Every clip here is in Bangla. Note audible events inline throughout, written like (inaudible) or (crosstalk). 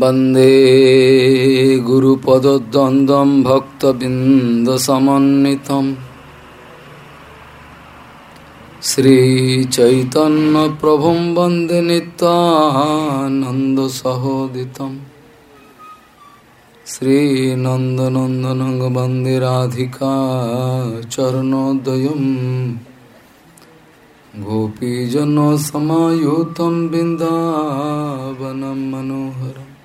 वंदे गुरुपदद्वन्द्वं भक्तबिन्दसमन्वितम्। श्रीचैतन्यप्रभुं वंदे नित्यानन्दसहोदितम् श्रीनन्दनन्दनं वंदे राधिका चरणोदयम्। गोपीजनसमायुतं बिन्दावनं मनोहरम्।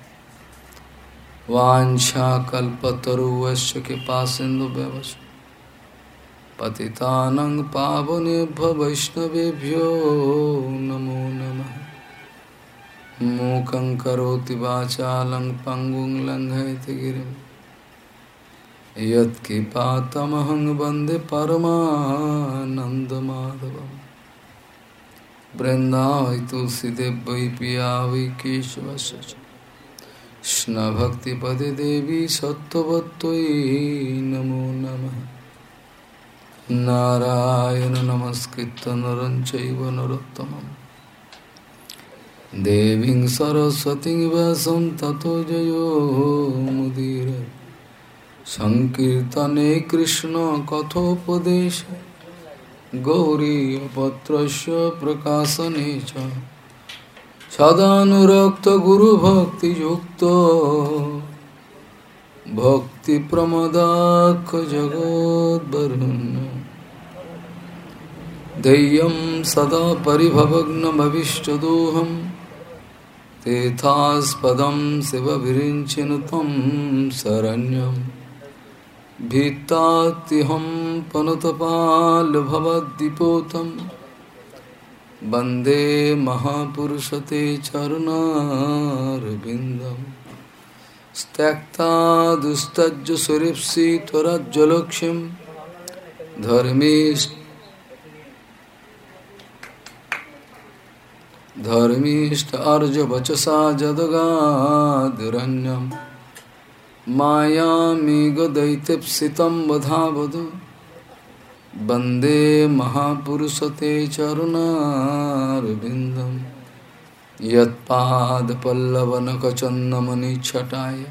वाञ्छाकल्पतरुवश्च कृपासिन्धुव्यवश्च पतितानं पावनेभ्य वैष्णवेभ्यो नमो नमः। मूकं करोति वाचालं पङ्गुं लङ्घयति गिरिं। यत्कृपातमहं वंदे परमानन्दमाधवम्। वृन्दावै तुलसीदेव पिया वै केशवस्य कृष्णभक्तिपदे देवी सत्त्ववत्त्वयि नमो नमः। नारायण नमस्कृत्य नरं चैव देवीं सरस्वतीं व्यासं ततो जयो मुदीर। सङ्कीर्तने कृष्णकथोपदेशे गौरीपत्रस्य प्रकाशने च। सदानुरक्तगुरुभक्तियुक्तो भक्तिप्रमदाखजगोद्बरुन् दैयं सदा परिभवग्नमभिष्टदोहं तेथास्पदं शिवभिरिञ्चिनु त्वं शरण्यं। भीत्तात्यहं पनुतपाल्भवद्दिपोतम् पनुतपाल्भवद्दिपोतं वन्दे महापुरुषते चरुणारविन्दं त्यक्ता दुस्तज्ज सुरेप्सि त्वरज्ज्वलक्ष्यं धर्मीष्ट धर्मीष्ट अर्जवचसा जदगादिरण्यम् मायामेघदैत्यप्सितं वधावद वंदे महापुरुषते चरुणारविन्दं यत्पादपल्लवनखचन्दमनिच्छटाय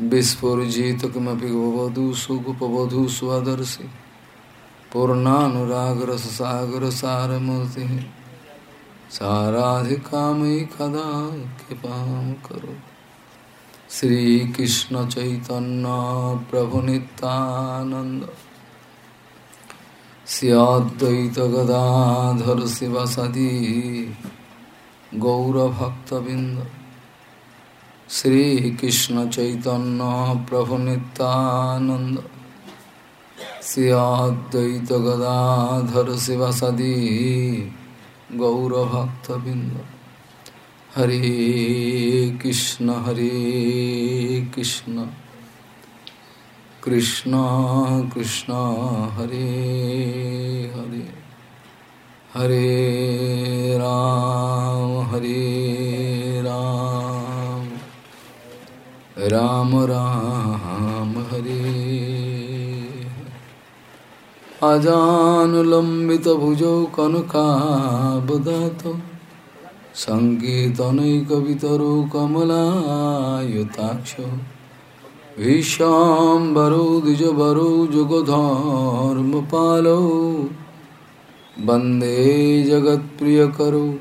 विस्फुर्जित किमपि भवधू सुगुपवधू स्वदर्शि पूर्णानुरागरससागरसारमूर्तिः। साराधिकामयि कदा कृपां करोतु श्रीकृष्ण सियाद्वैत गदाधर शिवसदी गौरभक्तबिंद श्रीकृष्ण चैतन्य प्रभु नित्यानंद गदाधर शिवसदी गौरभक्तबिंद हरे कृष्ण हरे कृष्ण। कृष्ण कृष्ण, हरे हरे। हरे राम हरे राम। राम राम, हरे। अजानुलम्बितभुजौ कनकाबदातौ सङ्कीर्तनैकवितरो कमलायुताक्ष। विशाम्बरो द्विजबरो जुगधर्मपालो वंदे जगत्प्रियकरो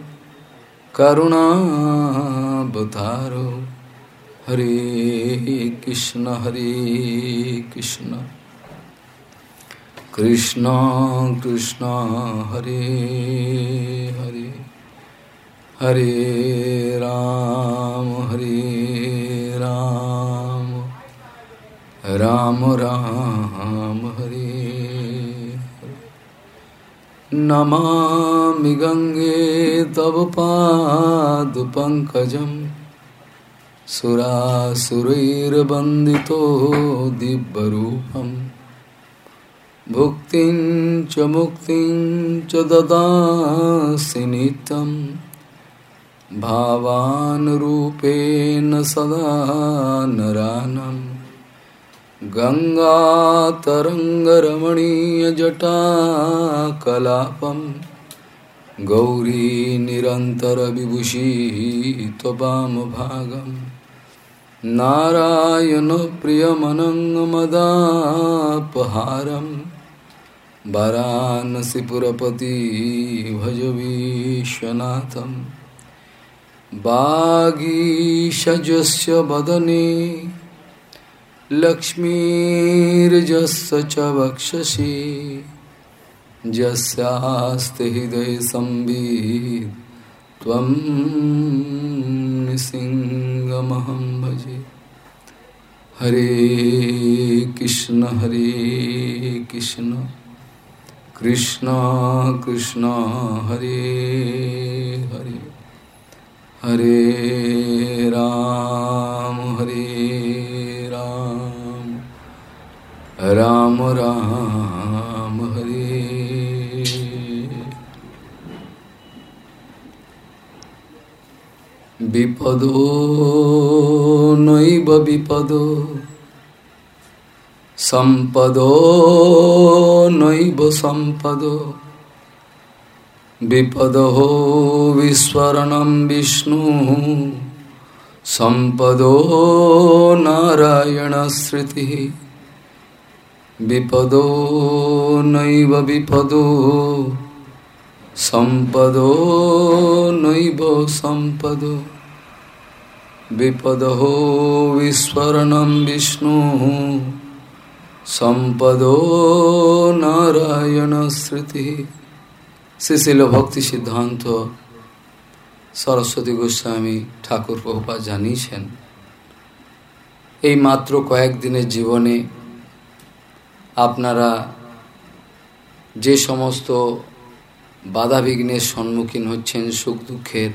करुणावतारो हरे कृष्ण हरे कृष्ण। कृष्ण कृष्ण, हरे हरे। हरे राम, हरे राम राम हरे। नमामि गङ्गे तव पादपङ्कजं सुरासुरैर्वन्दितो दिव्यरूपम्। भुक्तिं च मुक्तिं च ददासि भावानुरूपेण सदा गङ्गातरङ्गरमणीयजटा कलापं गौरी निरन्तरविभूषिः त्वमभागं नारायणप्रियमनङ्गमदापहारं वरानसिपुरपति भजवीश्वनाथं वागीषजस्य वदने लक्ष्मीर्जस्य च वक्षसि यस्यास्ति हृदयसंवित् त्वं निसिंहमहं भजे। हरे कृष्ण हरे कृष्ण कृष्ण कृष्ण, हरे हरे। हरे राम, हरे राम राम हरे। विपदो नैव विपदो संपदो नैव संपदो। विपदो विस्वरणं विष्णु संपदो नारायणस्मृतिः বিপদ নৈব বিপদ, সম্পদো নৈব সম্পদ। বিপদ বিস্মরণম বিষ্ণু, সম্পদ নারায়ণ স্মৃতি। শ্রীশিল ভক্তি সিদ্ধান্ত সরস্বতী গোস্বামী ঠাকুর প্রভুপা জানিয়েছেন। এই মাত্র কয়েকদিনের জীবনে আপনারা যে সমস্ত বাধা বিঘ্নের সম্মুখীন হচ্ছেন, সুখ দুঃখের,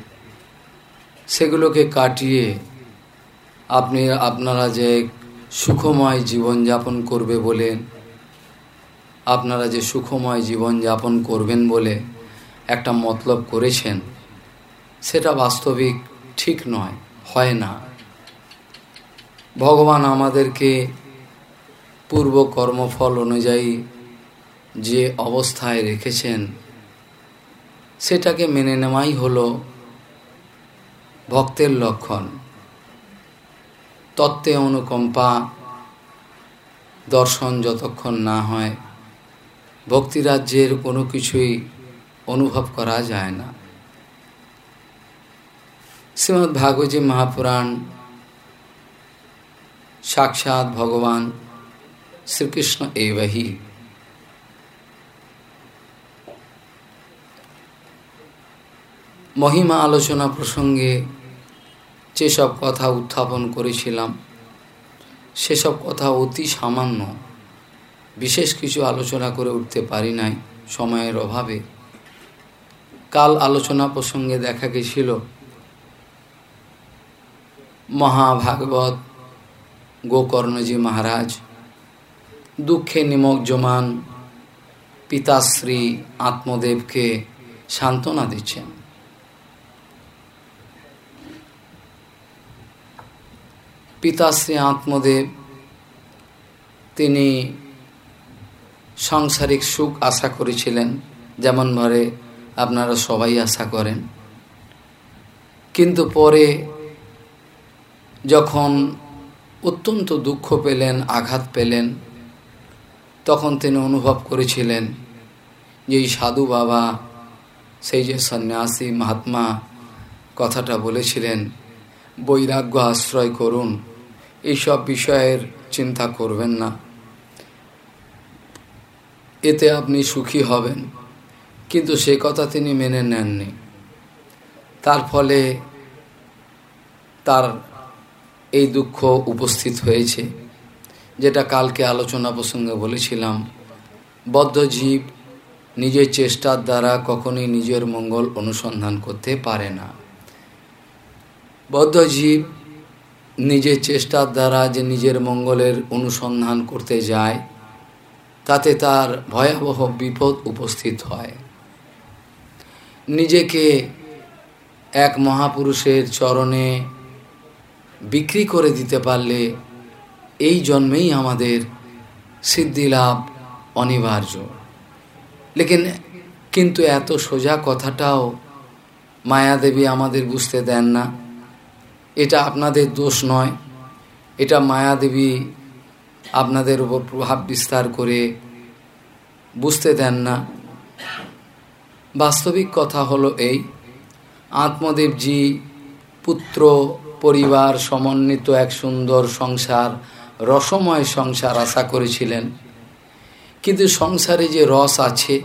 সেগুলোকে কাটিয়ে আপনি, আপনারা যে সুখময় জীবনযাপন করবে বলেন আপনারা যে সুখময় জীবনযাপন করবেন বলে একটা মতলব করেছেন, সেটা বাস্তবিক ঠিক নয়, হয় না। ভগবান আমাদেরকে পূর্ব কর্মফল অনুযায়ী যে অবস্থায় রেখেছেন, সেটাকে মেনে নেওয়াই হলো ভক্তের লক্ষণ। তত্ত্বে অনুকম্পা, দর্শন যতক্ষণ না হয়, ভক্তিরাজ্যের কোনো কিছুই অনুভব করা যায় না। শ্রীমৎ ভাগবতী মহাপুরাণ, সাক্ষাৎ ভগবান শ্রীকৃষ্ণ এবাহী মহিমা আলোচনা প্রসঙ্গে যেসব কথা উত্থাপন করেছিলাম, সেসব কথা অতি সামান্য। বিশেষ কিছু আলোচনা করে উঠতে পারি নাই সময়ের অভাবে। কাল আলোচনা প্রসঙ্গে দেখা গেছিল, মহাভাগবত গোকর্ণজি মহারাজ দুঃখে নিমজ্জমান পিতাশ্রী আত্মদেবকে সান্ত্বনা দিচ্ছেন। পিতাশ্রী আত্মদেব, তিনি সাংসারিক সুখ আশা করেছিলেন, যেমন ভরে আপনারা সবাই আশা করেন। কিন্তু পরে যখন অত্যন্ত দুঃখ পেলেন, আঘাত পেলেন তখন তিনি অনুভব করেছিলেন যে এই সাধু বাবা, সেই যে সন্ন্যাসী মহাত্মা কথাটা বলেছিলেন, বৈরাগ্য আশ্রয় করুন এইসব বিষয়ের চিন্তা করবেন না। এতে আপনি সুখী হবেন। কিন্তু সে কথা তিনি মেনে নেননি। তার ফলে তার এই দুঃখ উপস্থিত হয়েছে। যেটা কালকে আলোচনা প্রসঙ্গে বলেছিলাম বদ্ধজীব নিজের চেষ্টার দ্বারা কখনোই নিজের মঙ্গল অনুসন্ধান করতে পারে না। বদ্ধজীব নিজের চেষ্টার দ্বারা যে নিজের মঙ্গলের অনুসন্ধান করতে যায়, তাতে তার ভয়াবহ বিপদ উপস্থিত হয়। নিজেকে এক মহাপুরুষের চরণে বিক্রি করে দিতে পারলে এই জন্মেই আমাদের সিদ্ধিলাভ অনিবার্য। লেকিন কিন্তু এত সোজা কথাটাও মায়াদেবী আমাদের বুঝতে দেন না। এটা আপনাদের দোষ নয়। এটা মায়াদেবী আপনাদের উপর প্রভাব বিস্তার করে বুঝতে দেন না। বাস্তবিক কথা হলো এই, আত্মদেবজি পুত্র পরিবার সমন্বিত এক সুন্দর সংসার রসময় সংসার আশা করেছিলেন। কিন্তু সংসারে যে রস আছে,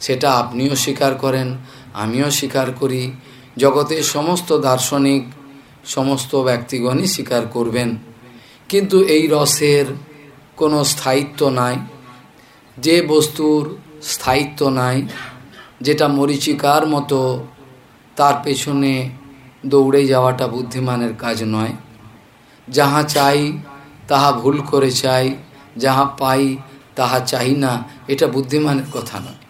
সেটা আপনিও স্বীকার করেন, আমিও স্বীকার করি। জগতের সমস্ত দার্শনিক, সমস্ত ব্যক্তিগণই স্বীকার করবেন। কিন্তু এই রসের কোনো স্থায়িত্ব নাই। যে বস্তুর স্থায়িত্ব নাই, যেটা মরিচিকার মতো তার পেছনে দৌড়ে যাওয়াটা বুদ্ধিমানের কাজ নয়। যাহা চাই তাহা ভুল করে চাই যাহা পাই, তাহা চাই না, এটা বুদ্ধিমানের কথা নয়।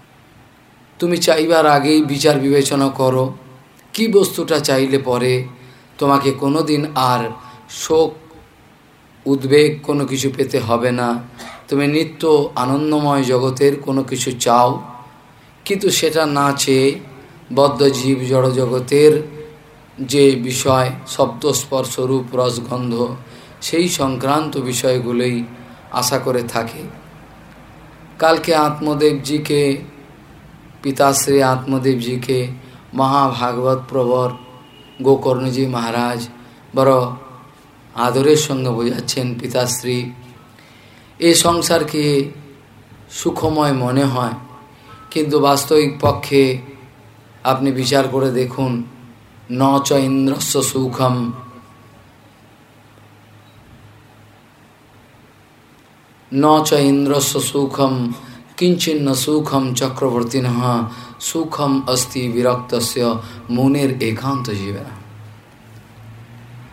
তুমি চাইবার আগেই বিচার বিবেচনা করো, কি বস্তুটা চাইলে পরে তোমাকে কোনো দিন আর শোক, উদ্বেগ কোনো কিছু পেতে হবে না। তুমি নিত্য আনন্দময় জগতের কোনো কিছু চাও, কিন্তু সেটা না চেয়ে বদ্ধ জীব জড়জগতের যে বিষয়, শব্দস্পর্শরূপ, রসগন্ধ সেই সংক্রান্ত বিষয়গুলোই আশা করে থাকে। কালকে আত্মদেবজিকে পিতাশ্রী আত্মদেবজিকে মহাভাগবত প্রবর গোকর্ণজি মহারাজ বড় আদরের সঙ্গে বোঝাচ্ছেন পিতাশ্রী এ সংসারকে সুখময় মনে হয়, কিন্তু বাস্তবিক পক্ষে আপনি বিচার করে দেখুন, ন চ ইন্দ্রস্ব সুখম চ ইন্দ্রস্ব সুখম কিঞ্চিন্ন সুখম চক্রবর্তী সুখম অস্তি বিরক্ত মনের একান্ত জীবনা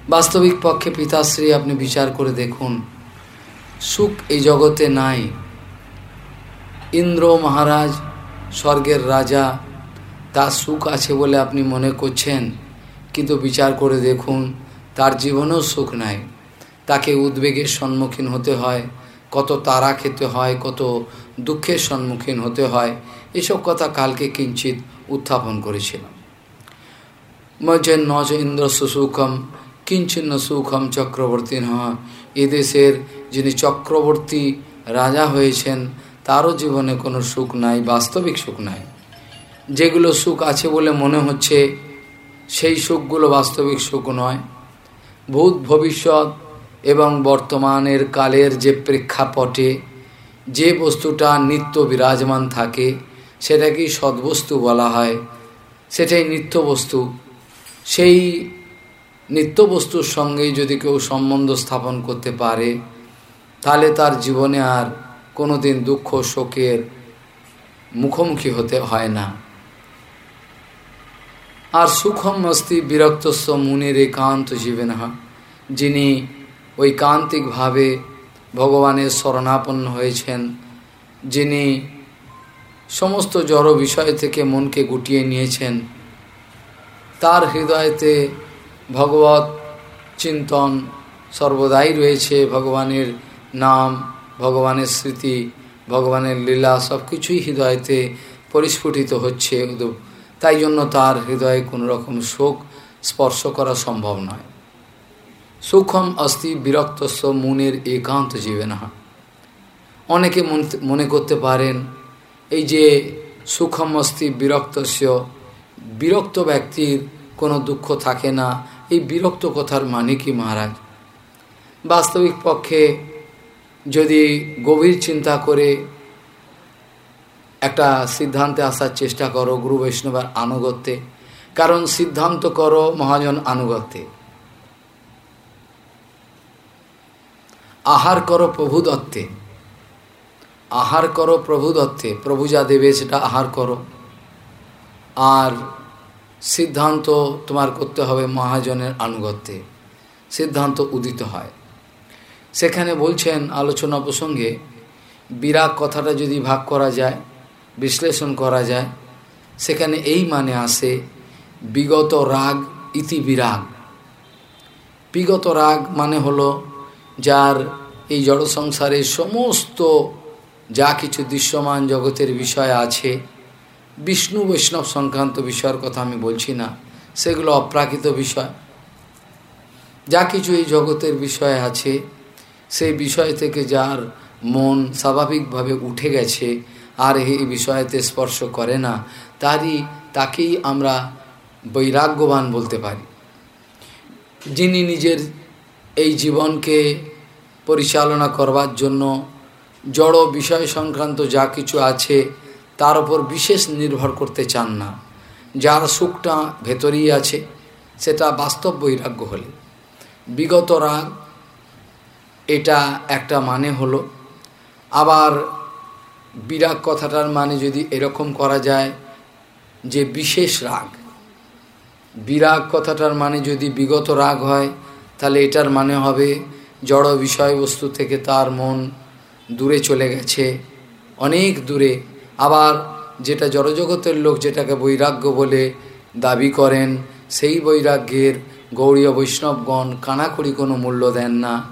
বাস্তবিক পক্ষে পিতাশ্রী আপনি বিচার করে দেখুন সুখ এই জগতে নাই ইন্দ্র মহারাজ স্বর্গের রাজা তার সুখ আছে বলে আপনি মনে করছেন কিন্তু বিচার করে দেখুন তার জীবনেও সুখ নাই তাকে উদ্বেগের সম্মুখীন হতে হয় কত তারা খেতে হয়, কত দুঃখের সম্মুখীন হতে হয়, এসব কথা কালকে কিঞ্চিত উত্থাপন করেছিলাম। মজেন নজ ইন্দ্র সুসুখম কিঞ্চিন্ন সুখম চক্রবর্তী নহ এদেশের যিনি চক্রবর্তী রাজা হয়েছেন, তারও জীবনে কোনো সুখ নাই, বাস্তবিক সুখ নাই। যেগুলো সুখ আছে বলে মনে হচ্ছে, সেই সুখগুলো বাস্তবিক সুখ নয়। ভূত ভবিষ্যৎ এবং বর্তমানের কালের যে প্রেক্ষাপটে যে বস্তুটা নিত্য বিরাজমান থাকে, সেটাকেই সদ্বস্তু বলা হয়। সেটাই নিত্য বস্তু সেই নিত্য বস্তুর সঙ্গে যদি কেউ সম্বন্ধ স্থাপন করতে পারে, তাহলে তার জীবনে আর কোনো দিন দুঃখ, শোকের মুখোমুখি হতে হয় না। আর সুখম মস্তি বিরক্তস্ব মুনির একান্ত জীবন, যিনি ঐকান্তিকভাবে ভগবানের শরণাপন্ন হয়েছেন, যিনি সমস্ত জড় বিষয় থেকে মনকে গুটিয়ে নিয়েছেন। তার হৃদয়তে ভগবত চিন্তন সর্বদাই রয়েছে, ভগবানের নাম, ভগবানের স্মৃতি, ভগবানের লীলা সব কিছুই হৃদয়তে পরিস্ফুটিত হচ্ছে। তাই জন্য তার হৃদয়ে কোনো রকম শোক স্পর্শ করা সম্ভব নয়। সুখম অস্তি বিরক্তস্ব মনের একান্ত জীবন। অনেকে মনে করতে পারেন, এই যে সুখম অস্তি বিরক্তস্য, বিরক্ত ব্যক্তির কোনো দুঃখ থাকে না, এই বিরক্ত কথার মানে কি মহারাজ? বাস্তবিক পক্ষে যদি গভীর চিন্তা করে একটা সিদ্ধান্তে আসার চেষ্টা করো, গুরু বৈষ্ণবের আনুগত্যে, কারণ সিদ্ধান্ত করো মহাজন আনুগত্যে। আহার করো প্রভু দত্তে। আহার করো প্রভু দত্তে। প্রভু যা দেবে সেটা আহার করো। আর সিদ্ধান্ত তোমার করতে হবে মহাজনের আনুগত্যে। সিদ্ধান্ত উদিত হয়। সেখানে বলছেন আলোচনা প্রসঙ্গে, বিরাগ কথাটা যদি ভাগ করা যায়, বিশ্লেষণ করা যায়, সেখানে এই মানে আসে, বিগত রাগ ইতি বিরাগ। বিগত রাগ মানে হলো যার এই জড় সংসারের সমস্ত যা কিছু দৃশ্যমান জগতের বিষয় আছে, বিষ্ণু বৈষ্ণব সংক্রান্ত বিষয়ের কথা আমি বলছি না, সেগুলো অপ্রাকৃত বিষয়। যা কিছু এই জগতের বিষয় আছে, সেই বিষয় থেকে যার মন স্বাভাবিকভাবে উঠে গেছে, আর এই বিষয়তে স্পর্শ করে না, তারই, তাকেই আমরা বৈরাগ্যবান বলতে পারি। যিনি নিজের এই জীবনকে পরিচালনা করবার জন্য জড় বিষয় সংক্রান্ত যা কিছু আছে তার উপর বিশেষ নির্ভর করতে চান না। যার সুখটা ভেতরেই আছে, সেটা বাস্তব বৈরাগ্য হলে। বিগত রাগ, এটা একটা মানে হলো। আবার বিরাগ কথাটার মানে যদি এরকম করা যায় যে বিশেষ রাগ। বিরাগ কথাটার মানে যদি বিগত রাগ হয়, তাহলে এটার মানে হবে জড় বিষয়বস্তু থেকে তার মন দূরে চলে গেছে। অনেক দূরে। আবার যেটা জড়জগতের লোক যেটাকে বৈরাগ্য বলে দাবি করেন, সেই বৈরাগ্যের গৌরীয় বৈষ্ণবগণ কানাকড়ি কোনো মূল্য দেন না।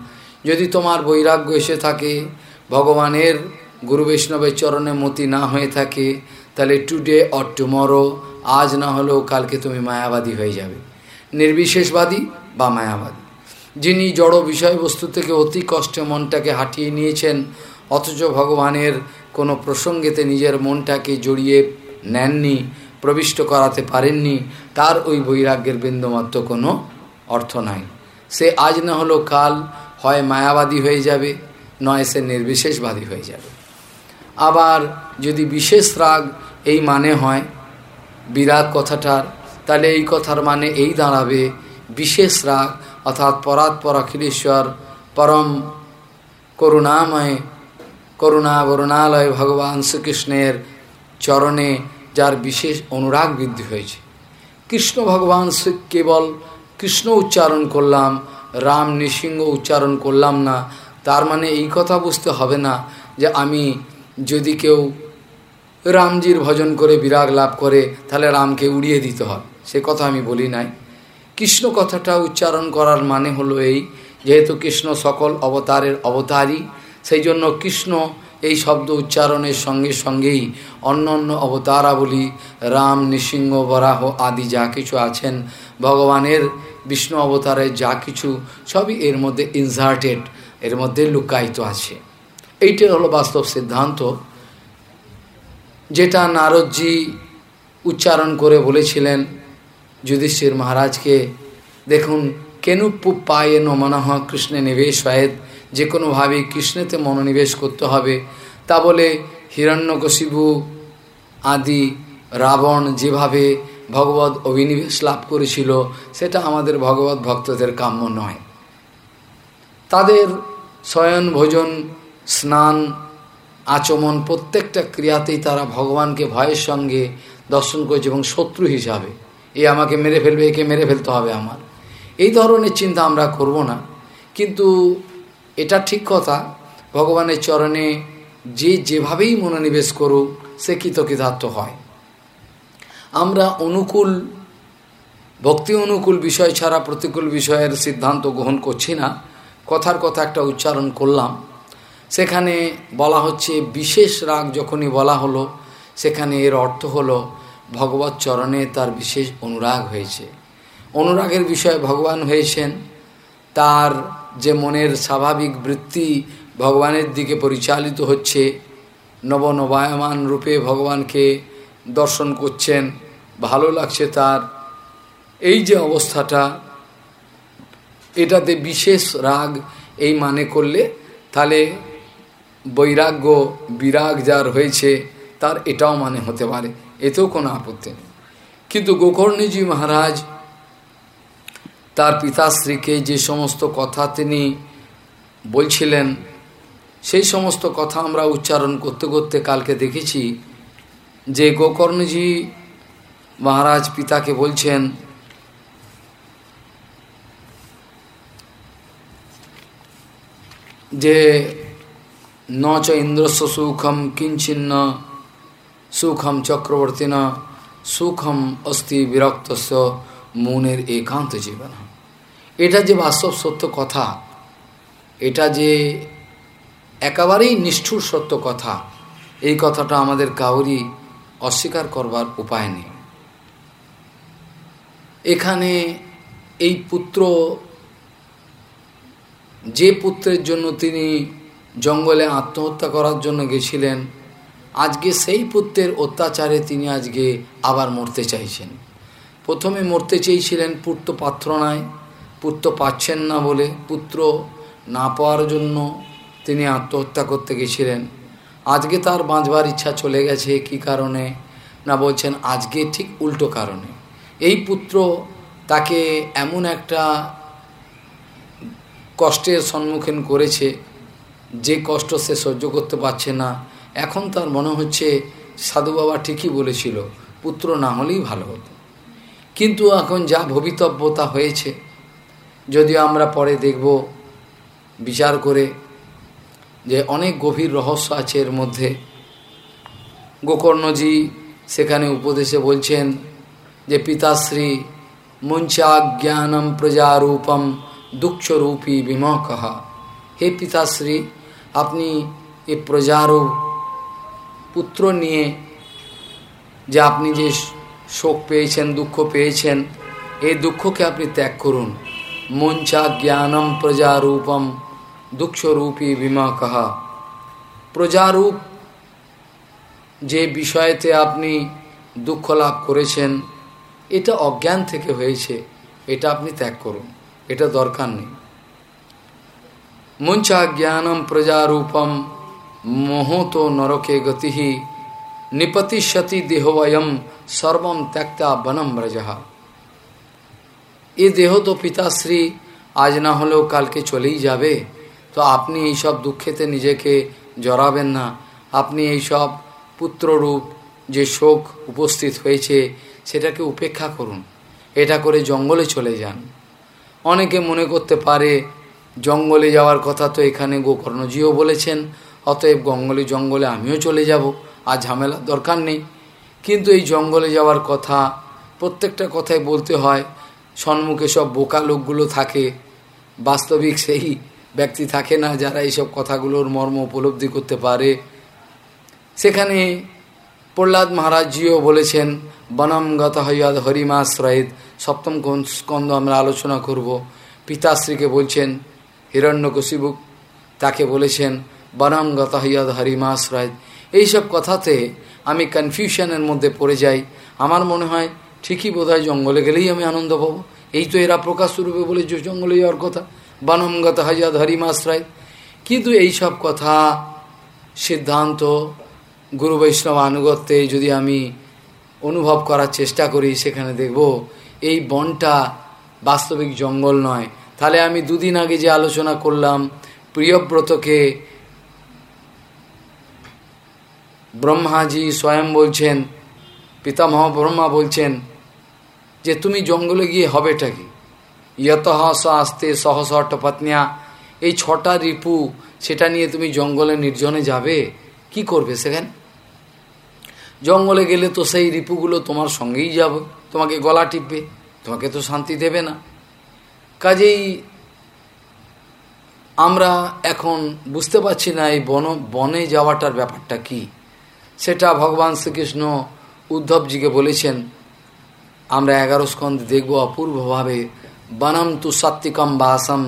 যদি তোমার বৈরাগ্য এসে থাকে, ভগবানের গুরু বৈষ্ণবের চরণে মতি না হয়ে থাকে, তাহলে টুডে অর টুমরো আজ না হলেও কালকে তুমি মায়াবাদী হয়ে যাবে। নির্বিশেষবাদী বা মায়াবাদী। যিনি জড় বিষয়বস্তু থেকে অতি কষ্টে মনটাকে হাঁটিয়ে নিয়েছেন, অথচ ভগবানের কোনো প্রসঙ্গেতে নিজের মনটাকে জড়িয়ে নেননি, প্রবিষ্ট করাতে পারেননি, তার ওই বৈরাগ্যের বিন্দুমাত্র কোনো অর্থ নাই। সে আজ না হলো কাল, হয় মায়াবাদী হয়ে যাবে, নয় সে নির্বিশেষবাদী হয়ে যাবে। আবার যদি বিশেষ রাগ এই মানে হয়, বিরাগ কথাটার, তাহলে এই কথার মানে এই দাঁড়াবে, বিশেষ রাগ অর্থাৎ পরাৎ পরাখিলেশ্বর, পরম করুণাময়, করুণা বরুণালয় ভগবান শ্রীকৃষ্ণের চরণে যার বিশেষ অনুরাগ বৃদ্ধি হয়েছে। কৃষ্ণ ভগবান কেবল কৃষ্ণ উচ্চারণ করলাম, রাম নৃসিংহ উচ্চারণ করলাম না, তার মানে এই কথা বুঝতে হবে না যে আমি যদি কেউ রামজির ভজন করে বিরাগ লাভ করে, তাহলে রামকে উড়িয়ে দিতে হয়। সে কথা আমি বলি নাই। কৃষ্ণ কথাটা উচ্চারণ করার মানে হলো এই, যেহেতু কৃষ্ণ সকল অবতারের অবতারই, সেই জন্য কৃষ্ণ এই শব্দ উচ্চারণের সঙ্গে সঙ্গেই অন্য অন্য অবতারাবলী, রাম, নৃসিংহ, বরাহ আদি যা কিছু আছেন, ভগবানের বিষ্ণু অবতারের যা কিছু, সবই এর মধ্যে ইনজার্টেড এর মধ্যে লুকায়িত আছে। এইটাই হলো বাস্তব সিদ্ধান্ত। যেটা নারদজি উচ্চারণ করে বলেছিলেন যুধিষ্ঠির মহারাজকে দেখুন, কেন পায়ে নমনহ কৃষ্ণে নিবেশ হয়েদ যে কোনোভাবেই কৃষ্ণেতে মনোনিবেশ করতে হবে। তা বলে হিরণ্যকশিবু আদি রাবণ যেভাবে ভগবত অভিনিবেশ লাভ করেছিল, সেটা আমাদের ভগবত ভক্তদের কাম্য নয়। তাদের শয়ন, ভোজন, স্নান, আচমন প্রত্যেকটা ক্রিয়াতেই তারা ভগবানকে ভয়ের সঙ্গে দর্শন করেছে এবং শত্রু হিসাবে। এ আমাকে মেরে ফেলবে, একে মেরে ফেলতে হবে আমার। এই ধরনের চিন্তা আমরা করব না। কিন্তু এটা ঠিক কথা, ভগবানের চরণে যে যেভাবেই মনোনিবেশ করুক, সে কৃতকৃতার্থ হয়। আমরা অনুকূল, ভক্তি অনুকূল বিষয় ছাড়া প্রতিকূল বিষয়ের সিদ্ধান্ত গ্রহণ করছি না। কথার কথা একটা উচ্চারণ করলাম। সেখানে বলা হচ্ছে, বিশেষ রাগ যখনই বলা হলো, সেখানে এর অর্থ হলো ভগবত চরণে তার বিশেষ অনুরাগ হয়েছে। অনুরাগের বিষয়ে ভগবান হয়েছেন। তার যে মনের স্বাভাবিক বৃত্তি ভগবানের দিকে পরিচালিত হচ্ছে, নবনবায়মান রূপে ভগবানকে দর্শন করছেন, ভালো লাগছে তার। এই যে অবস্থাটা, এটাতে বিশেষ রাগ এই মানে করলে তাহলে বৈরাগ্য, বিরাগ যার হয়েছে, তার এটাও মানে হতে পারে। এতেও কোনো আপত্তি নেই। কিন্তু গোকর্ণীজি মহারাজ, তার পিতাশ্রীকে যে সমস্ত কথা তিনি বলছিলেন, সেই সমস্ত কথা আমরা উচ্চারণ করতে করতে কালকে দেখেছি যে গোকর্ণজি মহারাজ পিতাকে বলছেন, যে ন চ ইন্দ্রস্ব সুখম কিঞ্চিন্ন সুখম চক্রবর্তী না সুখম অস্থি বিরক্তস্য, মনের একান্ত জীবন। এটা যে বাস্তব সত্য কথা, এটা যে একেবারেই নিষ্ঠুর সত্য কথা, এই কথাটা আমাদের কাউরি অস্বীকার করবার উপায় নেই। এখানে এই পুত্র, যে পুত্রের জন্য তিনি জঙ্গলে আত্মহত্যা করার জন্য গেছিলেন আজকে সেই পুত্রের অত্যাচারে তিনি আজকে আবার মরতে চাইছেন। প্রথমে মরতে চেয়েছিলেন পুত্র পাত্রনায়, পুত্র পাচ্ছেন না বলে, পুত্র না পাওয়ার জন্য তিনি আত্মহত্যা করতে গেছিলেন। আজকে তার বাঁচবার ইচ্ছা চলে গেছে, কি কারণে? না বলছেন আজকে ঠিক উল্টো কারণে। এই পুত্র তাকে এমন একটা কষ্টের সম্মুখীন করেছে, যে কষ্ট সে সহ্য করতে পারছে না। এখন তার মনে হচ্ছে সাধু বাবা ঠিকই বলেছিল, পুত্র না হলেই ভালো হতো। কিন্তু এখন যা ভবিতব্যতা হয়েছে, যদিও আমরা পরে দেখব বিচার করে যে অনেক গভীর রহস্য আছে এর মধ্যে। গোকর্ণজি সেখানে উপদেশে বলছেন যে, পিতাশ্রী মঞ্চাজ্ঞানম প্রজারূপম দুঃখরূপী বিমকহা হে পিতাশ্রী, আপনি এ প্রজারূপ পুত্র নিয়ে যে আপনি যে শোক পেয়েছেন, দুঃখ পেয়েছেন, এই দুঃখকে আপনি ত্যাগ করুন। মঞ্চা জ্ঞানম প্রজারূপম দুঃখরূপী বিমা কাহা প্রজারূপ যে বিষয়েতে আপনি দুঃখ লাভ করেছেন, এটা অজ্ঞান থেকে হয়েছে, এটা আপনি ত্যাগ করুন, এটা দরকার নেই। মুঞ্চা জ্ঞানম প্রজারূপম মোহত নরকে গতি নিপতিষ্যতি দেহবয়ম সর্বম ত্যাক্তা বনম ব্রজহা এ দেহ তো পিতাশ্রী, আজ না হলেও কালকে চলেই যাবে। তো আপনি এইসব দুঃখেতে নিজেকে জড়াবেন না। আপনি এইসব পুত্ররূপ যে শোক উপস্থিত হয়েছে, সেটাকে উপেক্ষা করুন। এটা করে জঙ্গলে চলে যান। অনেকে মনে করতে পারে, জঙ্গলে যাওয়ার কথা তো এখানে গোকর্ণজিও বলেছেন অতএব জঙ্গলে জঙ্গলে আমিও চলে যাব, আর ঝামেলার দরকার নেই। কিন্তু এই জঙ্গলে যাওয়ার কথা, প্রত্যেকটা কথাই বলতে হয়, সম্মুখে সব বোকা লোকগুলো থাকে, বাস্তবিক সেই ব্যক্তি থাকে না যারা এইসব কথাগুলোর মর্ম উপলব্ধি করতে পারে। সেখানে প্রহ্লাদ মহারাজজিও বলেছেন, বনম গত হইয়াদ হরিমাশ্রয়েদ, সপ্তম স্কন্দ আমরা আলোচনা করব। পিতাশ্রীকে বলছেন হিরণ্যকশিবুক তাকে বলেছেন বনম গত হইয়াদ হরিমাশ্রয়েদ এইসব কথাতে আমি কনফিউশনের মধ্যে পড়ে যাই। আমার মনে হয় ঠিকই বোধ জঙ্গলে গেলেই আমি আনন্দ পাবো। এই তো এরা প্রকাশ স্বরূপে বলে যে জঙ্গলে যাওয়ার কথা। বনমগত হাজাদ হরিমাশ্রয় কিন্তু এইসব কথা সিদ্ধান্ত গুরু বৈষ্ণব আনুগত্যে যদি আমি অনুভব করার চেষ্টা করি, সেখানে দেখব এই বনটা বাস্তবিক জঙ্গল নয়। তাহলে আমি দুদিন আগে যে আলোচনা করলাম, প্রিয়ব্রতকে ব্রহ্মাজি স্বয়ং বলছেন, পিতামহ ব্রহ্মা বলছেন যে তুমি জঙ্গলে গিয়ে হবেটা কি? ইয়ত স আস্তে সহসট পত্নিয়া এই ছটা রিপু, সেটা নিয়ে তুমি জঙ্গলে নির্জনে যাবে, কি করবে সেখানে? জঙ্গলে গেলে তো সেই রিপুগুলো তোমার সঙ্গেই যাবে, তোমাকে গলা টিপবে, তোমাকে তো শান্তি দেবে না। কাজেই আমরা এখন বুঝতে পারছি না এই বন, বনে যাওয়াটার ব্যাপারটা কি। সেটা ভগবান শ্রীকৃষ্ণ উদ্ধবজিকে বলেছেন, আমরা এগারো স্কন্ধ দেখব অপূর্বভাবে। বনম তু সাত্বিকম বাসম,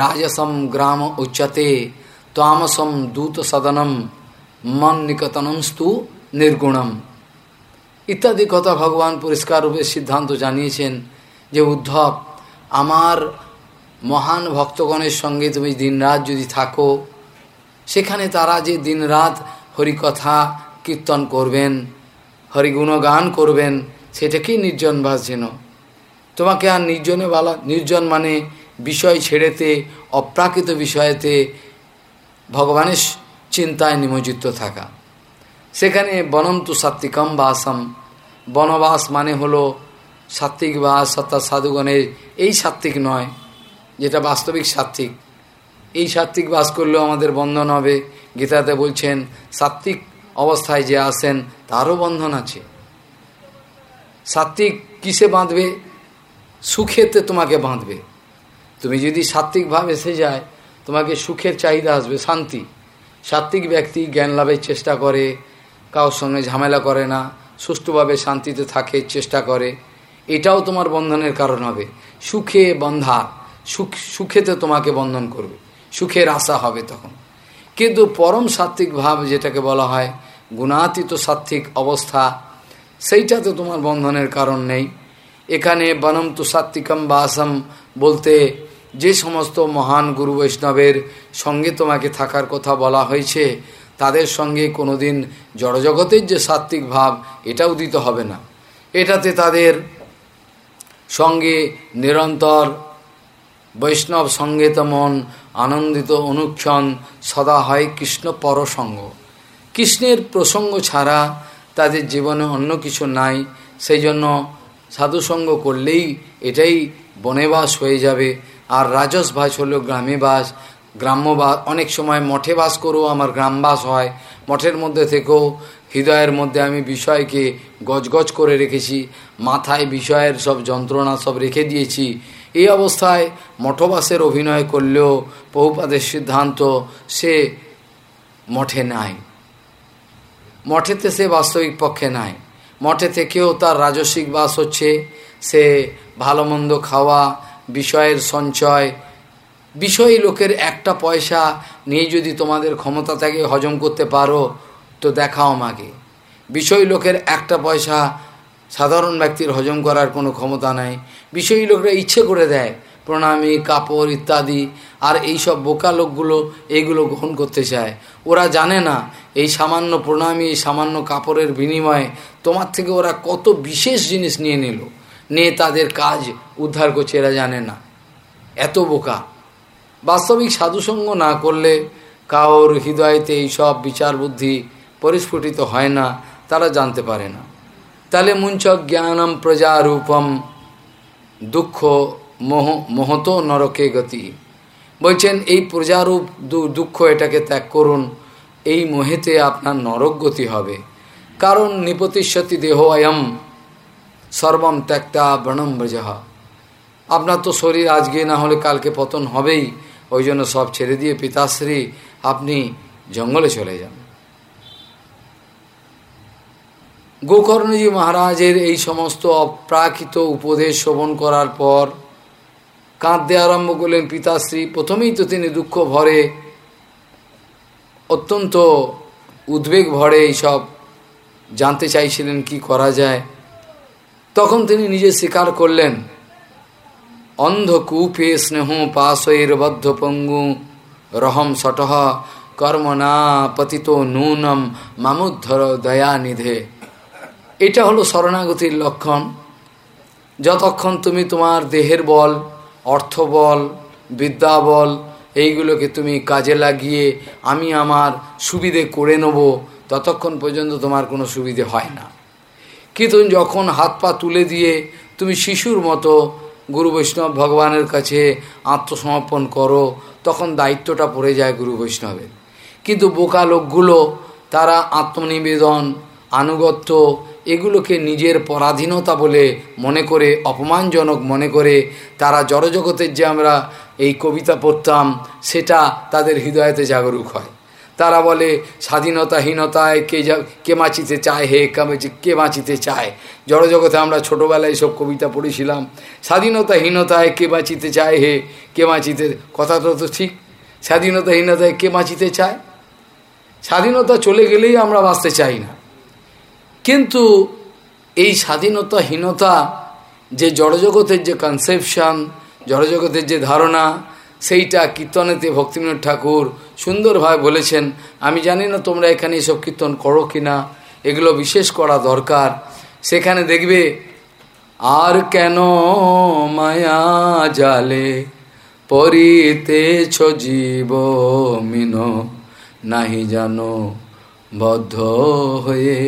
রাজসম গ্রাম উচ্চতে তামসম দূত সদনম, মন নিকতনমস্তু নির্গুণম। ইত্যাদি কথা ভগবান পরিষ্কার রূপে সিদ্ধান্ত জানিয়েছেন যে, উদ্ধব, আমার মহান ভক্তগণের সঙ্গে তুমি দিনরাত যদি থাকো, সেখানে তারা যে দিনরাত হরিকথা কীর্তন করবেন হরিগুণগান করবেন, সেটাকেই নির্জন বাস যেন। তোমাকে আর নির্জনে বলা, নির্জন মানে বিষয় ছেড়েতে, অপ্রাকৃত বিষয়েতে ভগবানের চিন্তায় নিমজ্জিত থাকা। সেখানে বনন্তু সাত্বিকম বাসম। বনবাস মানে হলো সাত্বিক বাস অর্থাৎ সাধুগণের এই সাত্বিক নয়, যেটা বাস্তবিক সাত্বিক। এই সাত্বিক বাস করলেও আমাদের বন্ধন হবে। গীতাতে বলছেন, সাত্বিক অবস্থায় যে আসেন তারও বন্ধন আছে। সাত্বিক কিসে বাঁধবে? সুখেতে তোমাকে বাঁধবে। তুমি যদি সাত্বিকভাবে এসে যায়, তোমাকে সুখের চাহিদা আসবে, শান্তি। সাত্বিক ব্যক্তি জ্ঞান লাভের চেষ্টা করে, কারোর সঙ্গে ঝামেলা করে না, সুষ্ঠুভাবে শান্তিতে থাকে, চেষ্টা করে। এটাও তোমার বন্ধনের কারণ হবে। সুখে বন্ধা, সুখ, সুখেতে তোমাকে বন্ধন করবে। সুখের আশা হবে তখন। কিন্তু পরম সাত্ত্বিক ভাব যেটাকে বলা হয় গুণাতীত সাত্ত্বিক অবস্থা সেইটাতে তোমার বন্ধনের কারণ নেই। এখানে বনম তু সাত্বিকম বাসম বলতে যে সমস্ত মহান গুরু বৈষ্ণবের সঙ্গে তোমাকে থাকার কথা বলা হয়েছে, তাদের সঙ্গে কোনোদিন জড়জগতের যে সাত্ত্বিক ভাব এটাও দিতে হবে না। এটাতে তাদের সঙ্গে নিরন্তর বৈষ্ণব সঙ্গেত মন আনন্দিত অনুক্ষণ সদা হয় কৃষ্ণ পরসঙ্গ। কৃষ্ণের প্রসঙ্গ ছাড়া তাদের জীবনে অন্য কিছু নাই। সেই জন্য সাধুসঙ্গ করলেই এটাই বনেবাস হয়ে যাবে। আর রাজস বাস হলো গ্রামে বাস গ্রাম্যবাস অনেক সময় মঠে বাস করেও আমার গ্রামবাস হয়। মঠের মধ্যে থেকেও হৃদয়ের মধ্যে আমি বিষয়কে গজগজ করে রেখেছি। মাথায় বিষয়ের সব যন্ত্রণা সব রেখে দিয়েছি। এই অবস্থায় মঠবাসের অভিনয় করলেও বহুপাদের সিদ্ধান্ত সে মঠে নাই। মঠেতে সে বাস্তবিক পক্ষে নাই। মঠে থেকেও তার রাজস্বিক বাস হচ্ছে সে ভালো মন্দ খাওয়া, বিষয়ের সঞ্চয়, বিষয়ী লোকের একটা পয়সা নিয়ে যদি তোমাদের ক্ষমতা থাকে হজম করতে পারো, তো দেখাও আমাকে। বিষয়ী লোকের একটা পয়সা সাধারণ ব্যক্তির হজম করার কোনো ক্ষমতা নাই। বিষয়ী লোকরা ইচ্ছে করে দেয় প্রণামী, কাপড় ইত্যাদি আর এই সব বোকা লোকগুলো এইগুলো গ্রহণ করতে চায়। ওরা জানে না এই সামান্য প্রণামী, এই সামান্য কাপড়ের বিনিময়ে তোমার থেকে ওরা কত বিশেষ জিনিস নিয়ে নিল। নিয়ে তাদের কাজ উদ্ধার করছে, এরা জানে না। এত বোকা। বাস্তবিক সাধুসঙ্গ না করলে কাউর হৃদয়তে এইসব বিচার বুদ্ধি পরিস্ফুটিত হয় না, তারা জানতে পারে না। তাহলে মুঞ্চ জ্ঞানম প্রজারূপম দুঃখ মোহ, মোহত নরকে গতি। বলছেন, এই প্রজারূপ দুঃখ এটাকে ত্যাগ করুন। এই মোহেতে আপনার নরক গতি হবে। কারণ নিপতিষ্যতি দেহ অয়ম, সর্বম ত্যাগটা বনম ব্রজহা আপনার তো শরীর আজকে না হলে কালকে পতন হবেই। ওই জন্য সব ছেড়ে দিয়ে পিতাশ্রী, আপনি জঙ্গলে চলে যান। গোকর্ণজি মহারাজের এই সমস্ত অপ্রাকৃত উপদেশ শ্রবণ করার পর কাঁদতে আরম্ভ করলেন পিতাশ্রী। প্রথমেই তো তিনি দুঃখ ভরে, অত্যন্ত উদ্বেগ ভরে এইসব জানতে চাইছিলেন কি করা যায়। তখন তিনি নিজে স্বীকার করলেন অন্ধকূপে স্নেহ পাশয়ের বদ্ধ পঙ্গু রহম সটহ কর্মনা পতিত নূনম মামুদ্ধর দয়া নিধে। এটা হলো শরণাগতির লক্ষণ। যতক্ষণ তুমি তোমার দেহের বল অর্থ বল বিদ্যা বল এইগুলোকে তুমি কাজে লাগিয়ে আমি আমার সুবিধে করে নেব, ততক্ষণ পর্যন্ত তোমার কোনো সুবিধে হয় না। কিন্তু যখন হাত পা তুলে দিয়ে তুমি শিশুর মতো গুরু বৈষ্ণব ভগবানের কাছে আত্মসমর্পণ করো, তখন দায়িত্বটা পড়ে যায় গুরু বৈষ্ণবের। কিন্তু বোকা লোকগুলো, তারা আত্মনিবেদন, আনুগত্য এগুলোকে নিজের পরাধীনতা বলে মনে করে, অপমানজনক মনে করে, তারা জড়জগতের যে আমরা এই কবিতা পড়তাম, সেটা তাদের হৃদয়তে জাগরুক হয়। তারা বলে, স্বাধীনতাহীনতায় কে যা, কে বাঁচিতে চায় হে, কে বাঁচিতে চায়? জড়জগতে আমরা ছোটোবেলায় সব কবিতা পড়েছিলাম। স্বাধীনতাহীনতায় কে বাঁচিতে চায় হে, কে বাঁচিতে কথাটা তো ঠিক। স্বাধীনতাহীনতায় কে বাঁচিতে চায়? স্বাধীনতা চলে গেলেই আমরা বাঁচতে চাই না। কিন্তু এই স্বাধীনতাহীনতা যে জড়জগতের যে কনসেপশন জড়জগতের যে ধারণা, সেইটা কীর্তনেতে ভক্তিবিনোদ ঠাকুর সুন্দরভাবে বলেছেন। আমি জানি না তোমরা এখানে এসব কীর্তন করো কি না এগুলো বিশেষ করা দরকার। সেখানে দেখবে, আর কেন মায়া জালে পরিতেছ জীব মিন নাহি জানো বদ্ধ হয়ে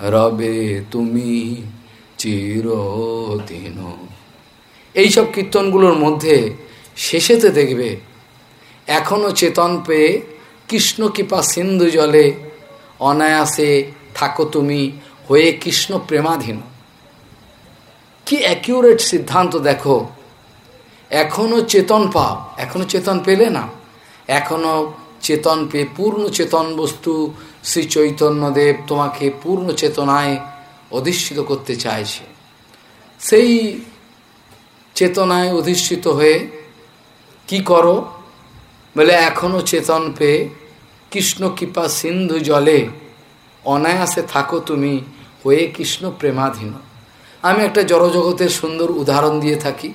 রবে তুমি চিরদিন এইসব কীর্তনগুলোর মধ্যে শেষেতে দেখবে এখনও চেতন পেয়ে কৃষ্ণ কৃপা সিন্ধু জলে অনায়াসে থাকো তুমি হয়ে কৃষ্ণ প্রেমাধীন। কি অ্যাকিউরেট সিদ্ধান্ত দেখো এখনও চেতন পাও এখনও চেতন পেলে না এখনও চেতন পেয়ে পূর্ণ চেতন বস্তু, শ্রী চৈতন্যদেব তোমাকে পূর্ণ চেতনায় অধিষ্ঠিত করতে চাইছে। সেই চেতনায় অধিষ্ঠিত হয়ে কি করো? বলে, এখনও চেতন পেয়ে কৃষ্ণ কৃপা সিন্ধু জলে অনায়াসে থাকো তুমি, হয়ে কৃষ্ণ প্রেমাধীন। আমি একটা জড়জগতের সুন্দর উদাহরণ দিয়ে থাকি।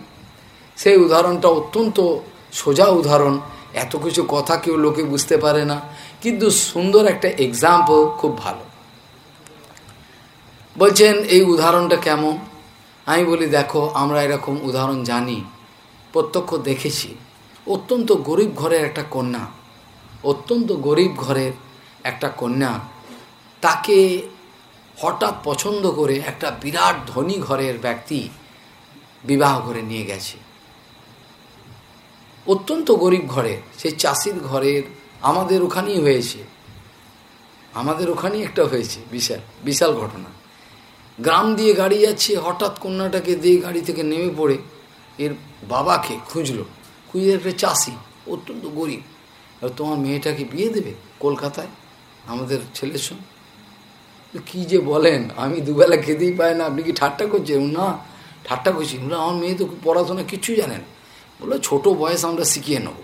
সেই উদাহরণটা অত্যন্ত সোজা উদাহরণ। এত কিছু কথা কেউ লোকে বুঝতে পারে না, কিন্তু সুন্দর একটা এক্সাম্পল খুব ভালো। বলছেন, এই উদাহরণটা কেমন? আমি বলি, দেখো, আমরা এরকম উদাহরণ জানি, প্রত্যক্ষ দেখেছি। অত্যন্ত গরিব ঘরের একটা কন্যা, অত্যন্ত গরিব ঘরের একটা কন্যা, তাকে হঠাৎ পছন্দ করে একটা বিরাট ধনী ঘরের ব্যক্তি বিবাহ করে নিয়ে গেছে। অত্যন্ত গরিব ঘরে, সেই চাষির ঘরের আমাদের ওখানেই হয়েছে। আমাদের ওখানেই একটা হয়েছে, বিশাল বিশাল ঘটনা। গ্রাম দিয়ে গাড়ি যাচ্ছে, হঠাৎ কন্যাটাকে দিয়ে গাড়ি থেকে নেমে পড়ে। এর বাবাকে খুঁজলো, খুঁজে একটা চাষি, অত্যন্ত গরিব। আর তোমার মেয়েটাকে বিয়ে দেবে কলকাতায়, আমাদের ছেলের সঙ্গে? কি যে বলেন, আমি দুবেলা খেতেই পাই না, আপনি কি ঠাট্টা করছেন? না, ঠাট্টা করছি। আমার মেয়ে তো পড়াশোনা কিচ্ছু জানেন বলে, ছোট বয়স আমরা শিখিয়ে নেব।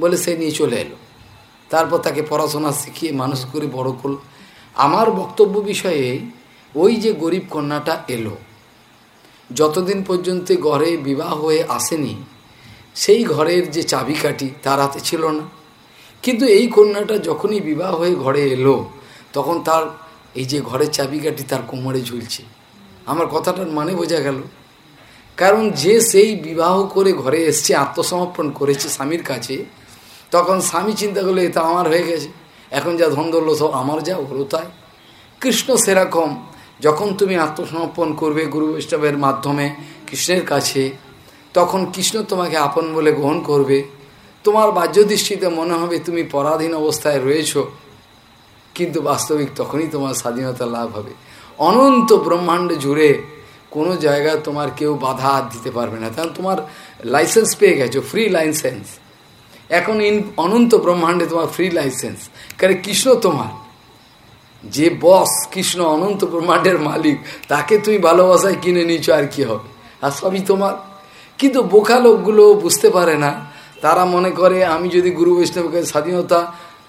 বলে সে নিয়ে চলে এলো। তারপর তাকে পড়াশোনা শিখিয়ে মানুষ করে বড় করল। আমার বক্তব্য বিষয়ে ওই যে গরিব কন্যাটা এলো। যতদিন পর্যন্ত ঘরে বিবাহ হয়ে আসেনি, সেই ঘরের যে চাবিকাঠি তার হাতে ছিল না। কিন্তু এই কন্যাটা যখনই বিবাহ হয়ে ঘরে এলো, তখন তার এই যে ঘরের চাবিকাঠি তার কোমরে ঝুলছে। আমার কথাটার মানে বোঝা গেল কারণ যে সেই বিবাহ করে ঘরে এসছে, আত্মসমর্পণ করেছে স্বামীর কাছে, তখন স্বামী চিন্তা করলে এটা আমার হয়ে গেছে। এখন যা ধন ধরলো সব আমার যা হলো তাই। কৃষ্ণ সেরকম, যখন তুমি আত্মসমর্পণ করবে গুরু বৈষ্ণবের মাধ্যমে কৃষ্ণের কাছে, তখন কৃষ্ণ তোমাকে আপন বলে গ্রহণ করবে। তোমার বাহ্য দৃষ্টিতে মনে হবে তুমি পরাধীন অবস্থায় রয়েছ, কিন্তু বাস্তবিক তখনই তোমার স্বাধীনতা লাভ হবে। অনন্ত ব্রহ্মাণ্ড জুড়ে কোনো জায়গায় তোমার কেউ বাধা দিতে পারবে না। কারণ তোমার লাইসেন্স পেয়ে গেছো ফ্রি লাইসেন্স এখন ইন অনন্ত ব্রহ্মাণ্ডে তোমার ফ্রি লাইসেন্স কারণ কৃষ্ণ তোমার। যে বস কৃষ্ণ অনন্ত ব্রহ্মাণ্ডের মালিক, তাকে তুমি ভালোবাসায় কিনে নিচ্ছ আর কি হবে? আর সবই তোমার। কিন্তু বোকা লোকগুলো বুঝতে পারে না। তারা মনে করে, আমি যদি গুরু বৈষ্ণবকে স্বাধীনতা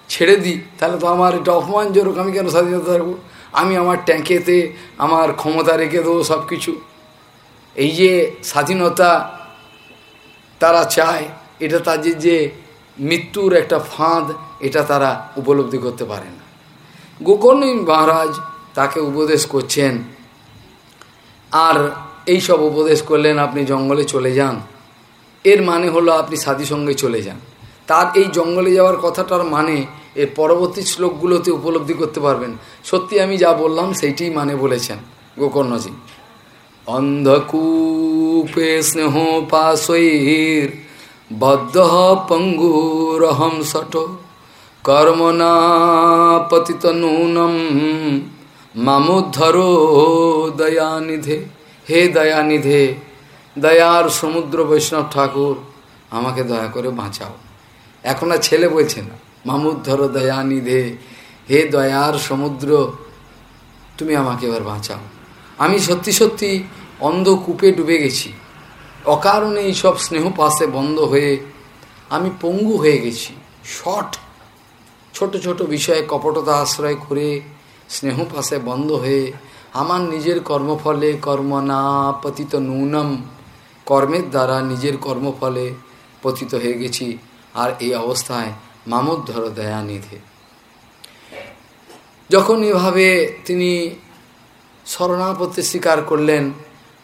ছেড়ে দিই, তাহলে তো আমার এটা অপমানজনক, আমি কেন স্বাধীনতা রাখব আমি আমার ট্যাঙ্কেতে আমার ক্ষমতা রেখে দেবো সব কিছু এই যে স্বাধীনতা তারা চায়, এটা তাদের যে মৃত্যুর একটা ফাঁদ, এটা তারা উপলব্ধি করতে পারে না। গোকর্ণ মহারাজ তাকে উপদেশ করছেন, আর এই সব উপদেশ করলেন আপনি জঙ্গলে চলে যান। এর মানে হলো আপনি সাথী সঙ্গে চলে যান। তার এই জঙ্গলে যাওয়ার কথাটার মানে এর পরবর্তী শ্লোকগুলোতে উপলব্ধি করতে পারবেন। সত্যি আমি যা বললাম সেইটি মানে বলেছেন গোকর্ণজি। অন্ধকূপে স্নেহ পাশৈর বদ্ধ পঙ্গুরহম সট কর্মনা পতিত নূনম, মামুদ্ধরো দয়ানিধে। হে দয়ানিধে, দয়ার সমুদ্র বৈষ্ণব ঠাকুর, আমাকে দয়া করে বাঁচাও। এখন আর ছেলে বলছে না। মামুদ্ধর দয়ানিধে হে দয়ার সমুদ্র, তুমি আমাকে এবার বাঁচাও। আমি সত্যি সত্যি অন্ধ কূপে ডুবে গেছি। অকারণে এইসব স্নেহ পাশে বন্ধ হয়ে আমি পঙ্গু হয়ে গেছি। শট। ছোট ছোট বিষয়ে কপটতা আশ্রয় করে স্নেহ পাশে বন্ধ হয়ে আমার নিজের কর্মফলে কর্ম না পতিত ন্যূনম কর্মের দ্বারা নিজের কর্মফলে পতিত হয়ে গেছি। আর এই অবস্থায় মামুদ্ধর দয়ানিধে। যখন এভাবে তিনি শরণাপত্তি স্বীকার করলেন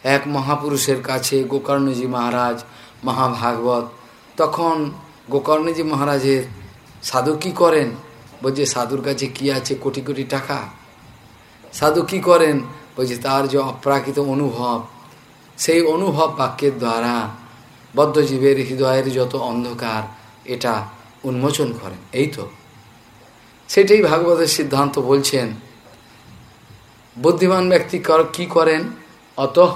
এক মহাপুরুষের কাছে, গোকর্ণজি মহারাজ, মহাভাগবত, তখন গোকর্ণজি মহারাজের সাধু কি করেন? বলছে, সাধুর কাছে কি আছে? কোটি কোটি টাকা? সাধু কি করেন? বলছে, তার যে অপ্রাকৃত অনুভব, সেই অনুভব বাক্যের দ্বারা বদ্ধজীবের হৃদয়ের যত অন্ধকার, এটা উন্মোচন করেন। এই তো। সেটাই ভাগবতের সিদ্ধান্ত বলছেন, বুদ্ধিমান ব্যক্তি কি করেন? অত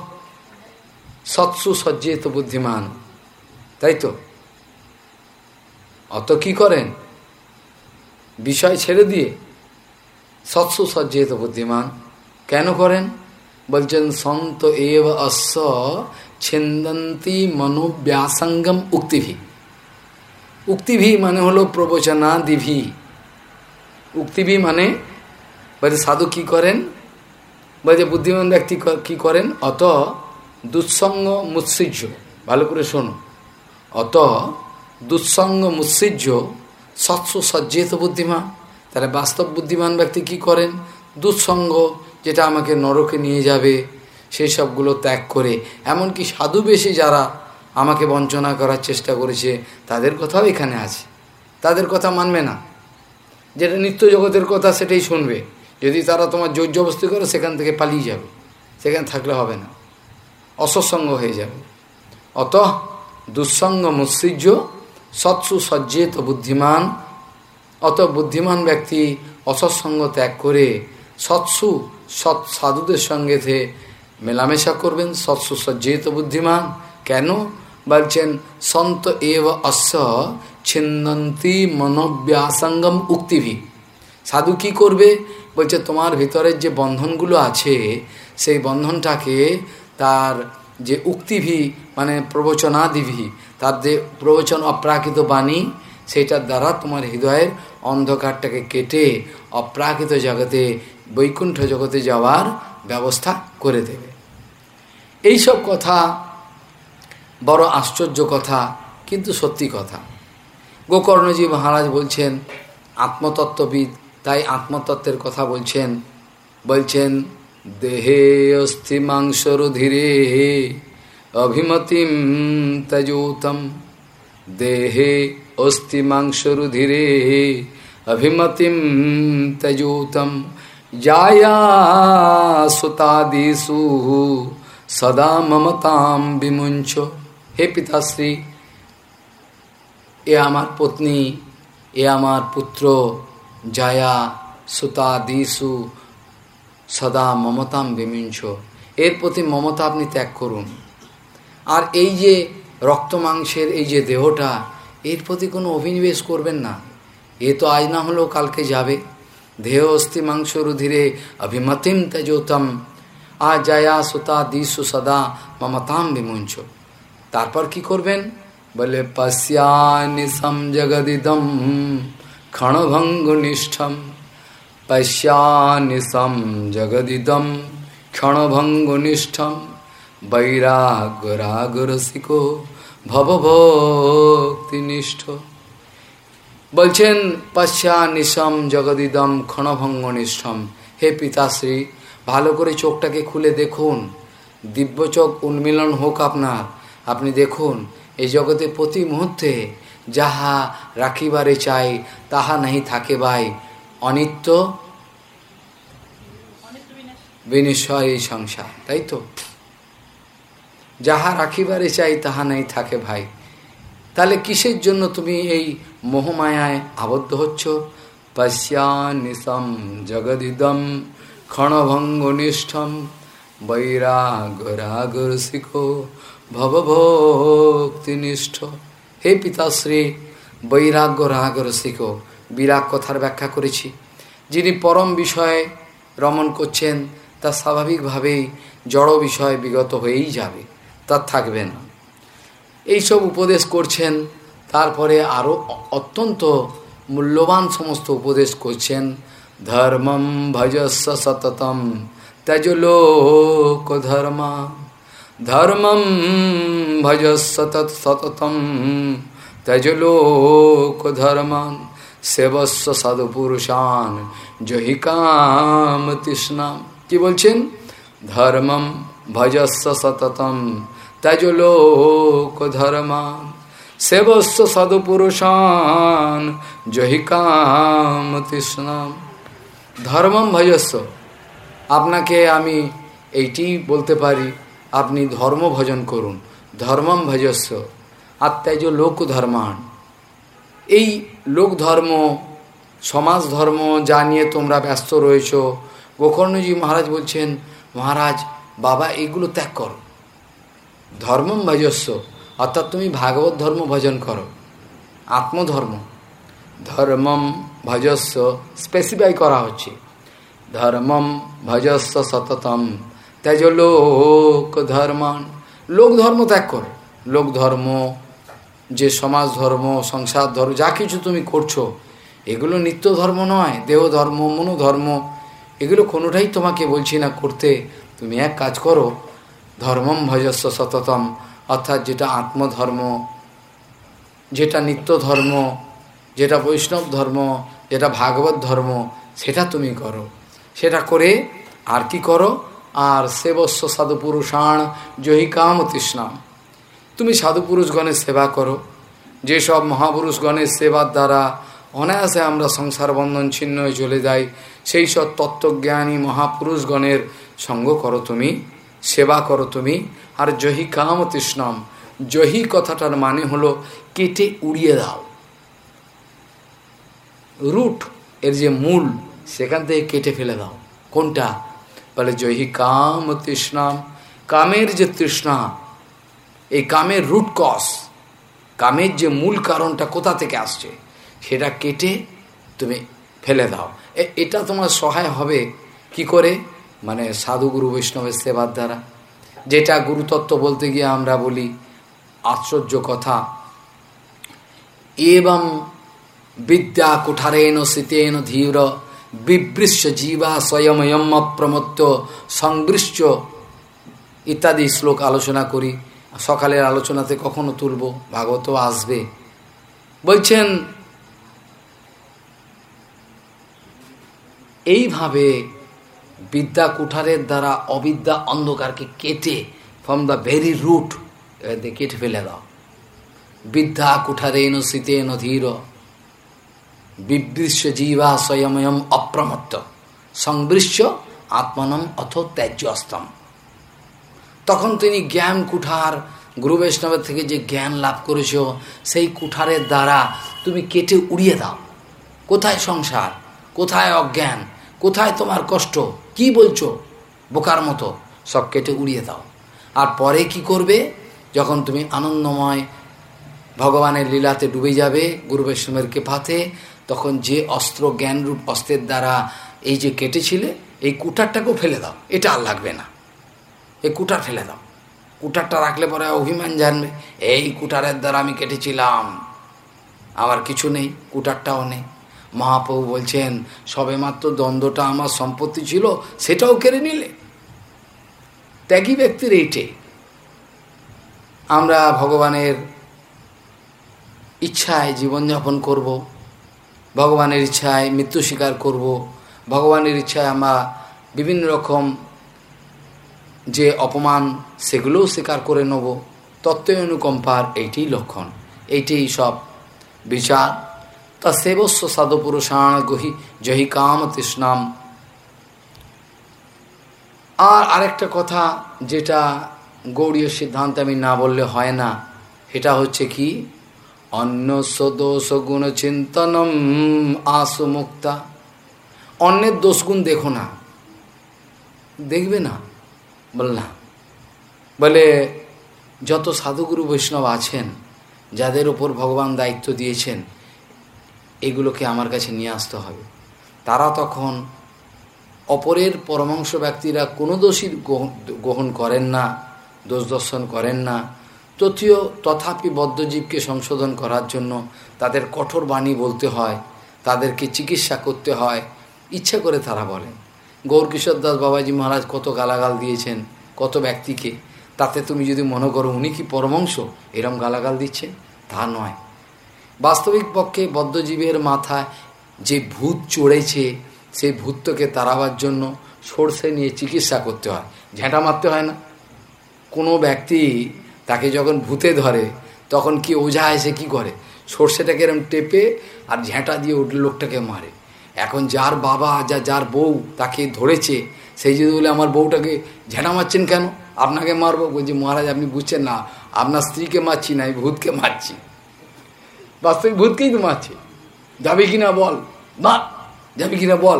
সৎসু সজ্জিত বুদ্ধিমান। তাই তো? অত কি করেন? বিষয় ছেড়ে দিয়ে সৎসু সজ্জিত বুদ্ধিমান কেন করেন? বলছেন, সন্ত এব অশ্ব ছিন্দন্তি মনোব্যাসঙ্গম উক্তিভি। উক্তিভি মানে হলো প্রবচনাদিভি উক্তিভি মানে বলছে সাধু কি করেন বলছে বুদ্ধিমান ব্যক্তি কি করেন অত দুঃসঙ্গ মুৎসিজ্য ভালো করে শোনো অত দুঃসঙ্গ মুৎসিজ্য সৎস সজ্জিত বুদ্ধিমান তাহলে বাস্তব বুদ্ধিমান ব্যক্তি কি করেন দুঃসঙ্গ যেটা আমাকে নরকে নিয়ে যাবে সেই সবগুলো ত্যাগ করে এমনকি সাধু বেশি যারা আমাকে বঞ্চনা করার চেষ্টা করেছে, তাদের কথাও এখানে আছে। তাদের কথা মানবে না। যেটা নিত্য জগতের কথা সেটাই শুনবে। যদি তারা তোমার জোর জবস্তি করে, সেখান থেকে পালিয়ে যাবে। সেখানে থাকলে হবে না। অসৎসঙ্গ হয়ে যাবে। অত দুঃসঙ্গ মুৎসিজ্য সৎসু সজ্জিত বুদ্ধিমান। অত বুদ্ধিমান ব্যক্তি অসৎসঙ্গ ত্যাগ করে সৎসু, সৎ সাধুদের সঙ্গে মেলামেশা করবেন। সৎসু সজ্জিত বুদ্ধিমান। কেন? বলছেন, সন্ত এব অশ্ব ছিন্দন্তি মনব্যাসঙ্গম উক্তিভি। সাধু কি করবে? বলছে, তোমার ভিতরের যে বন্ধনগুলো আছে, সেই বন্ধনটাকে তার যে উক্তিভি মানে প্রবচনাদিভি, তার যে প্রবচন অপ্রাকৃত বাণী, সেটার দ্বারা তোমার হৃদয়ের অন্ধকারটাকে কেটে অপ্রাকৃত জগতে, বৈকুণ্ঠ জগতে যাওয়ার ব্যবস্থা করে দেবে। এইসব কথা বড় আশ্চর্য কথা, কিন্তু সত্যি কথা। গোকর্ণজি মহারাজ বলছেন, আত্মতত্ত্ববিদ, তাই আত্মতত্ত্বের কথা বলছেন। বলছেন, দেহে অস্থি ধীরে অভিমতিম তজোতম দেহে অস্থি ধীরে অভিমতিম তজোতম যায়া সুতাদিষু সদা মমতাম বিমুঞ্চ। হে পিতাশ্রী, এ আমার পত্নী, এ আমার পুত্র, জায়া সুতা দিসু সদা মমতাম বিমিঞ্চ এর প্রতি মমতা আপনি ত্যাগ করুন। আর এই যে রক্ত মাংসের এই যে দেহটা, এর প্রতি কোনো অভিনিবেশ করবেন না। এ তো আজ না হলেও কালকে যাবে। দেহ অস্থি মাংস রুধিরে অভিমতিম তেজোতম। আ জয়া সুতা দিসু সদা মমতাম বিমুঞ্চ তারপর কি করবেন? বলে পশ্যানিশম জগদিদম ক্ষণভঙ্গুনিষ্ঠম। পশ্যানিশম জগদিদম ক্ষণভঙ্গুনিষ্ঠম। বৈরাগরাগরসিকো ভবভক্তিনিষ্ঠ। বলছেন পশ্যানিশম জগদিদম ক্ষণভঙ্গনিষ্ঠম। হে পিতাশ্রী, ভালো করে চোখটাকে খুলে দেখুন। দিব্য চোখ উন্মিলন হোক আপনার। আপনি দেখুন, এই জগতে প্রতি মুহূর্তে যাহা রাখিবারে চাই, তাহা নাহি থাকে ভাই। অনিত্য বিনিশ্চয় এই সংসার, তাই তো? যাহা রাখিবারে চাই, তাহা নাই থাকে ভাই। তাহলে কিসের জন্য তুমি এই মোহমায়ায় আবদ্ধ হচ্ছ? পশ্যানিসম জগদিদম ক্ষণভঙ্গনিষ্ঠম বৈরাগ শিখো ভবভক্তিনিষ্ঠ হে পিতাশ্রী, বৈরাগ্য রাগ রসিক বিরাগ কথার ব্যাখ্যা করেছি। যিনি পরম বিষয়ে রমণ করছেন, তা স্বাভাবিকভাবেই জড় বিষয় বিগত হয়েই যাবে তার থাকবে না। এইসব উপদেশ করছেন, তারপরে আরও অত্যন্ত মূল্যবান সমস্ত উপদেশ করছেন, ধর্মম ভজস্ব সততম ত্যাজ লোক ধর্মা সতত সততম ত্যজলোক ধর্মান সেবস্ব সদপুরুষান জহি কাম তৃষ্ণাম কি বলছেন? ধর্মম ভজস্ব সততম ত্যজলোক ধর্মান সেবস্ব সদপুরুষান জহি কাম তৃষ্ণাম ধর্মম ভজস্ব আপনাকে আমি এইটি বলতে পারি। আপনি ধর্ম ভজন করুন, ধর্মম ভজস্ব আত্মায় যে লোক ধর্মান এই লোক ধর্ম, সমাজ ধর্ম যা নিয়ে তোমরা ব্যস্ত রয়েছ, গোকর্ণজি মহারাজ বলছেন, মহারাজ, বাবা, এগুলো ত্যাগ করো। ধর্মম ভজস্ব অর্থাৎ তুমি ভাগবত ধর্ম ভজন করো, আত্মধর্ম। ধর্মম ভজস্ব স্পেসিফাই করা হচ্ছে। ধর্মম ভজস্ব সততম তেজ লোক ধর্মান লোক ধর্ম ত্যাগ করো। লোক ধর্ম যে সমাজ ধর্ম সংসার ধর্ম যা কিছু তুমি করছ, এগুলো নিত্য ধর্ম নয় দেহ ধর্ম মনোধর্ম, এগুলো কোনোটাই তোমাকে বলছি না করতে। তুমি এক কাজ করো, ধর্মম ভজস্ব সততম, অর্থাৎ যেটা আত্মধর্ম, যেটা নিত্য ধর্ম যেটা বৈষ্ণব ধর্ম যেটা ভাগবত ধর্ম সেটা তুমি করো। সেটা করে আর কি করো? আর সেবস্ব সাধু সাধুপুরুষাণ জহি কাম তৃষ্ণাম। তুমি সাধুপুরুষগণের সেবা করো। যেসব মহাপুরুষগণের সেবার দ্বারা অনায়াসে আমরা সংসার বন্ধন ছিন্ন হয়ে চলে যাই, সেই সব তত্ত্বজ্ঞানী মহাপুরুষগণের সঙ্গ করো তুমি, সেবা করো তুমি, আর জহি কাম তৃষ্ণাম। জহি কথাটার মানে হলো কেটে উড়িয়ে দাও। রুট এর যে মূল, সেখান থেকে কেটে ফেলে দাও। কোনটা? বলে জহি কাম তৃষ্ণাম কামের যে তৃষ্ণা, এই কামের রুট কস কামের যে মূল কারণটা কোথা থেকে আসছে, সেটা কেটে তুমি ফেলে দাও। এটা তোমার সহায় হবে কি করে? মানে সাধুগুরু বৈষ্ণবের সেবার দ্বারা। যেটা গুরুতত্ত্ব বলতে গিয়ে আমরা বলি আশ্চর্য কথা। এবং বিদ্যা কুঠারেণ শীতেন ধীর বিবৃশ্য জীবা স্বয়ময়ম প্রমত্ত সংবৃশ্য ইত্যাদি শ্লোক আলোচনা করি। সকালের আলোচনাতে কখনো তুলব ভাগবত আসবে। বলছেন, এইভাবে বিদ্যা কুঠারের দ্বারা অবিদ্যা অন্ধকারকে কেটে ফ্রম দ্য ভেরি রুট কেটে ফেলে দাও। বিদ্যা কুঠারেন শীতেন ধীর। বিবৃশ্য জীবা স্বয়ময়ম অপ্রমত্ত। সংবৃশ্য আত্মনম অথ ত্যাজ্য অস্তম তখন তিনি জ্ঞান কুঠার গুরু বৈষ্ণবের থেকে যে জ্ঞান লাভ করেছ, সেই কুঠারের দ্বারা তুমি কেটে উড়িয়ে দাও। কোথায় সংসার? কোথায় অজ্ঞান? কোথায় তোমার কষ্ট? কি বলছো? বোকার মতো সব কেটে উড়িয়ে দাও। আর পরে কি করবে? যখন তুমি আনন্দময় ভগবানের লীলাতে ডুবে যাবে গুরু বৈষ্ণবের কৃপাতে তখন যে অস্ত্র জ্ঞানরূপ অস্ত্রের দ্বারা এই যে কেটেছিলে, এই কুটারটাকেও ফেলে দাও। এটা আর লাগবে না। এই কুটার ফেলে দাও। কুটারটা রাখলে পরে অভিমান জানবে। এই কুটারের দ্বারা আমি কেটেছিলাম। আমার কিছু নেই কুটারটাও নেই। মহাপ্রভু বলছেন সবে মাত্র দ্বন্দ্বটা আমার সম্পত্তি ছিল, সেটাও কেড়ে নিলে। ত্যাগী ব্যক্তির এইটে। আমরা ভগবানের ইচ্ছায় জীবনযাপন করব। ভগবানের ইচ্ছায় মৃত্যু স্বীকার করব। ভগবানের ইচ্ছায় আমরা বিভিন্ন রকম যে অপমান, সেগুলোও স্বীকার করে নেব। তত্ত্ব অনুকম্পার এইটিই লক্ষণ। এইটাই সব বিচার। তা সেবস্ব সাধুপুরুষাণ গহি জহি কাম তৃষ্ণাম। আর আরেকটা কথা যেটা গৌড়ীয় সিদ্ধান্ত আমি না বললে হয় না এটা হচ্ছে কি? অন্য সদোষ গুণ চিন্তনম আসু মুক্তা অন্যের দোষগুণ দেখো না। দেখবে না? বল না। বলে, যত সাধুগুরু বৈষ্ণব আছেন, যাদের ওপর ভগবান দায়িত্ব দিয়েছেন, এগুলোকে আমার কাছে নিয়ে আসতে হবে। তারা তখন অপরের পরমাংশ ব্যক্তিরা কোনো দোষী গ্রহণ করেন না, দোষ দর্শন করেন না তথ্য তথাপি বদ্ধজীবকে সংশোধন করার জন্য তাদের কঠোর বাণী বলতে হয়, তাদেরকে চিকিৎসা করতে হয়, ইচ্ছা করে তারা বলেন। গৌরকিশোর দাস বাবাজি মহারাজ কত গালাগাল দিয়েছেন, কত ব্যক্তিকে। তাতে তুমি যদি মনে করো উনি কি পরমাংশ, এরম গালাগাল দিচ্ছেন তা নয়। বাস্তবিক পক্ষে বদ্ধজীবের মাথায় যে ভূত চড়েছে, সেই ভূতকে তাড়াবার জন্য সর্ষে নিয়ে চিকিৎসা করতে হয়। ঝেঁটা মারতে হয় না। কোনো ব্যক্তি তাকে যখন ভূতে ধরে, তখন কি ওঝা এসে কি করে? সর্ষেটাকে এরম টেপে আর ঝেঁটা দিয়ে উঠলে লোকটাকে মারে। এখন যার বাবা, যা, যার বউ তাকে ধরেছে, সেই যদি বলে, আমার বউটাকে ঝেঁটা মারছেন কেন? আপনাকে মারবো? বলছি, মহারাজ, আপনি বুঝছেন না, আপনার স্ত্রীকে মারছি না, আমি ভূতকে মারছি। বাস্তবিক ভূতকেই তো মারছে। যাবে কিনা বল? মার যাবে কিনা বল?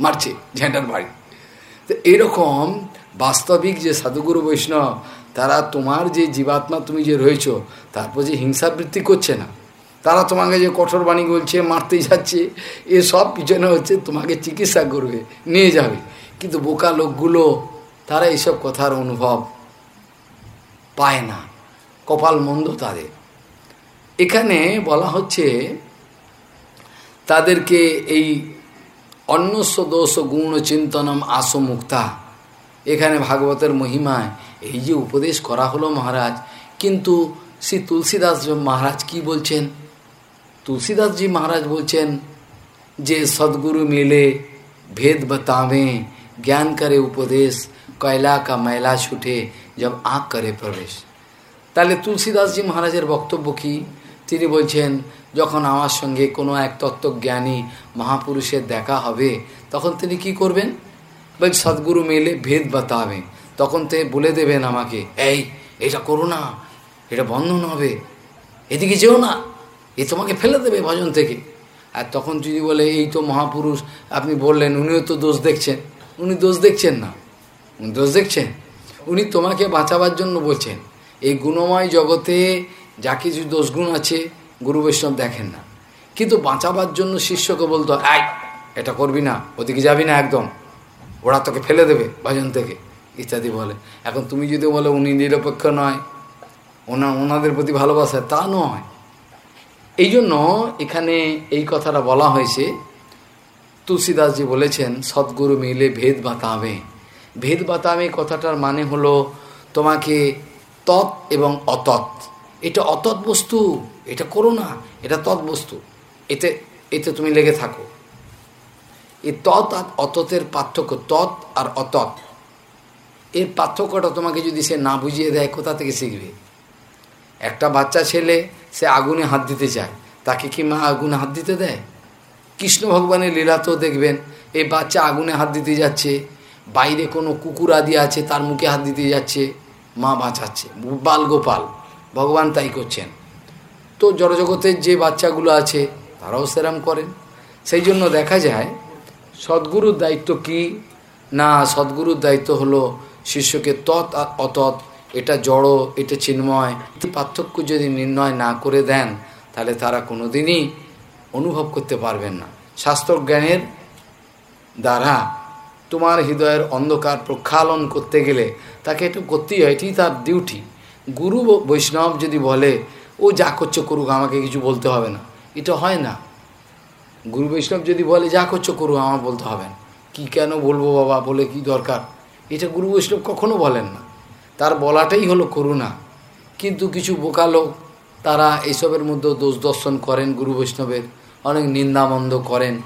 মারছে ঝেঁটার বাড়ি। তো এরকম বাস্তবিক যে সাধুগুরু বৈষ্ণব তারা তোমার যে জীবাত্মা তুমি যে রয়েছ তারপর যে হিংসাবৃত্তি করছে না। তারা তোমাকে যে কঠোর বাণী বলছে মারতে যাচ্ছে, এসব পিছনে হচ্ছে তোমাকে চিকিৎসা করবে, নিয়ে যাবে। কিন্তু বোকা লোকগুলো, তারা এইসব কথার অনুভব পায় না। কপাল মন্দ তাদের। এখানে বলা হচ্ছে, তাদেরকে এই অন্যস্ব দোষ গুণ চিন্তনম আসমুক্তা এখানে ভাগবতের মহিমায় এই যে উপদেশ করা হলো মহারাজ কিন্তু শ্রী তুলসীদাস মহারাজ কি বলছেন তুলসীদাসজি মহারাজ বলছেন যে সদ্গুরু মিলে ভেদ बतावे জ্ঞান করে উপদেশ কয়লা কা मैला ছুটে जब आँख করে প্রবেশ তাহলে তুলসীদাসজি মহারাজের বক্তব্য কি তিনি বলছেন যখন আমার সঙ্গে কোনো এক তত্ত্বজ্ঞানী মহাপুরুষের দেখা হবে তখন তিনি কি করবেন বল সদ্গুরু মেলে ভেদ বাতাবে তখন তে বলে দেবেন আমাকে, এই এটা করো না, এটা বন্ধন হবে, এদিকে যেও না, এ তোমাকে ফেলে দেবে ভজন থেকে। আর তখন যদি বলে, এই তো মহাপুরুষ, আপনি বললেন, উনিও তো দোষ দেখছেন। উনি দোষ দেখছেন না, উনি দোষ দেখছেন, উনি তোমাকে বাঁচাবার জন্য বলছেন। এই গুণময় জগতে যা কিছু দোষগুণ আছে, গুরু বৈষ্ণব দেখেন না। কিন্তু বাঁচাবার জন্য শিষ্যকে বলতো, আয়, এটা করবি না, ওদিকে যাবি না একদম, ওরা তোকে ফেলে দেবে ভজন থেকে। ইত্যাদি বলে। এখন তুমি যদি বলো উনি নিরপেক্ষ নয়, ওনা, ওনাদের প্রতি ভালোবাসা, তা নয়। এই জন্য এখানে এই কথাটা বলা হয়েছে। তুলসীদাসজি বলেছেন, সদ্গুরু মিলে ভেদ বাতাবে। ভেদ বাতাবে কথাটার মানে হলো তোমাকে তৎ এবং অতৎ। এটা অতৎ বস্তু, এটা করো না, এটা তৎ বস্তু। এতে এতে তুমি লেগে থাকো। এই তৎ আর অততের পার্থক্য, তৎ আর অতৎ। এর পার্থক্যটা তোমাকে যদি সে না বুঝিয়ে দেয়, কোথা থেকে শিখবে? একটা বাচ্চা ছেলে, সে আগুনে হাত দিতে চায়, তাকে কি মা আগুনে হাত দিতে দেয়? কৃষ্ণ ভগবানের লীলা তো দেখবেন, এই বাচ্চা আগুনে হাত দিতে যাচ্ছে, বাইরে কোনো কুকুর আদি আছে, তার মুখে হাত দিতে যাচ্ছে, মা বাঁচাচ্ছে, বাল গোপাল, ভগবান তাই করছেন। তো জড়জগতের যে বাচ্চাগুলো আছে, তারাও সেরাম করেন। সেই জন্য দেখা যায়, সদ্গুরুর দায়িত্ব কি? না, সদ্গুরুর দায়িত্ব হলো শিষ্যকে তৎ অতৎ, এটা জড়, এটা চিন্ময়। পার্থক্য যদি নির্ণয় না করে দেন, তাহলে তারা কোনোদিনই অনুভব করতে পারবেন না। শাস্ত্রজ্ঞানের দ্বারা তোমার হৃদয়ের অন্ধকার প্রক্ষালন করতে গেলে তাকে একটু করতেই হয়, এটি তার ডিউটি গুরু বৈষ্ণব যদি বলে, ও যা করছ করুক, আমাকে কিছু বলতে হবে না। এটা হয় না। গুরু বৈষ্ণব যদি বলে, যা করছ করুক আমার বলতে হবে না। কী কেন বলব বাবা? বলে কি দরকার? এটা গুরু বৈষ্ণব কখনো বলেন না। তার বলাটাই হলো করুণা। কিন্তু কিছু বোকা লোক, তারা এইসবের মধ্যে দোষ দর্শন করেন গুরু বৈষ্ণবের, অনেক নিন্দামন্দ করেন।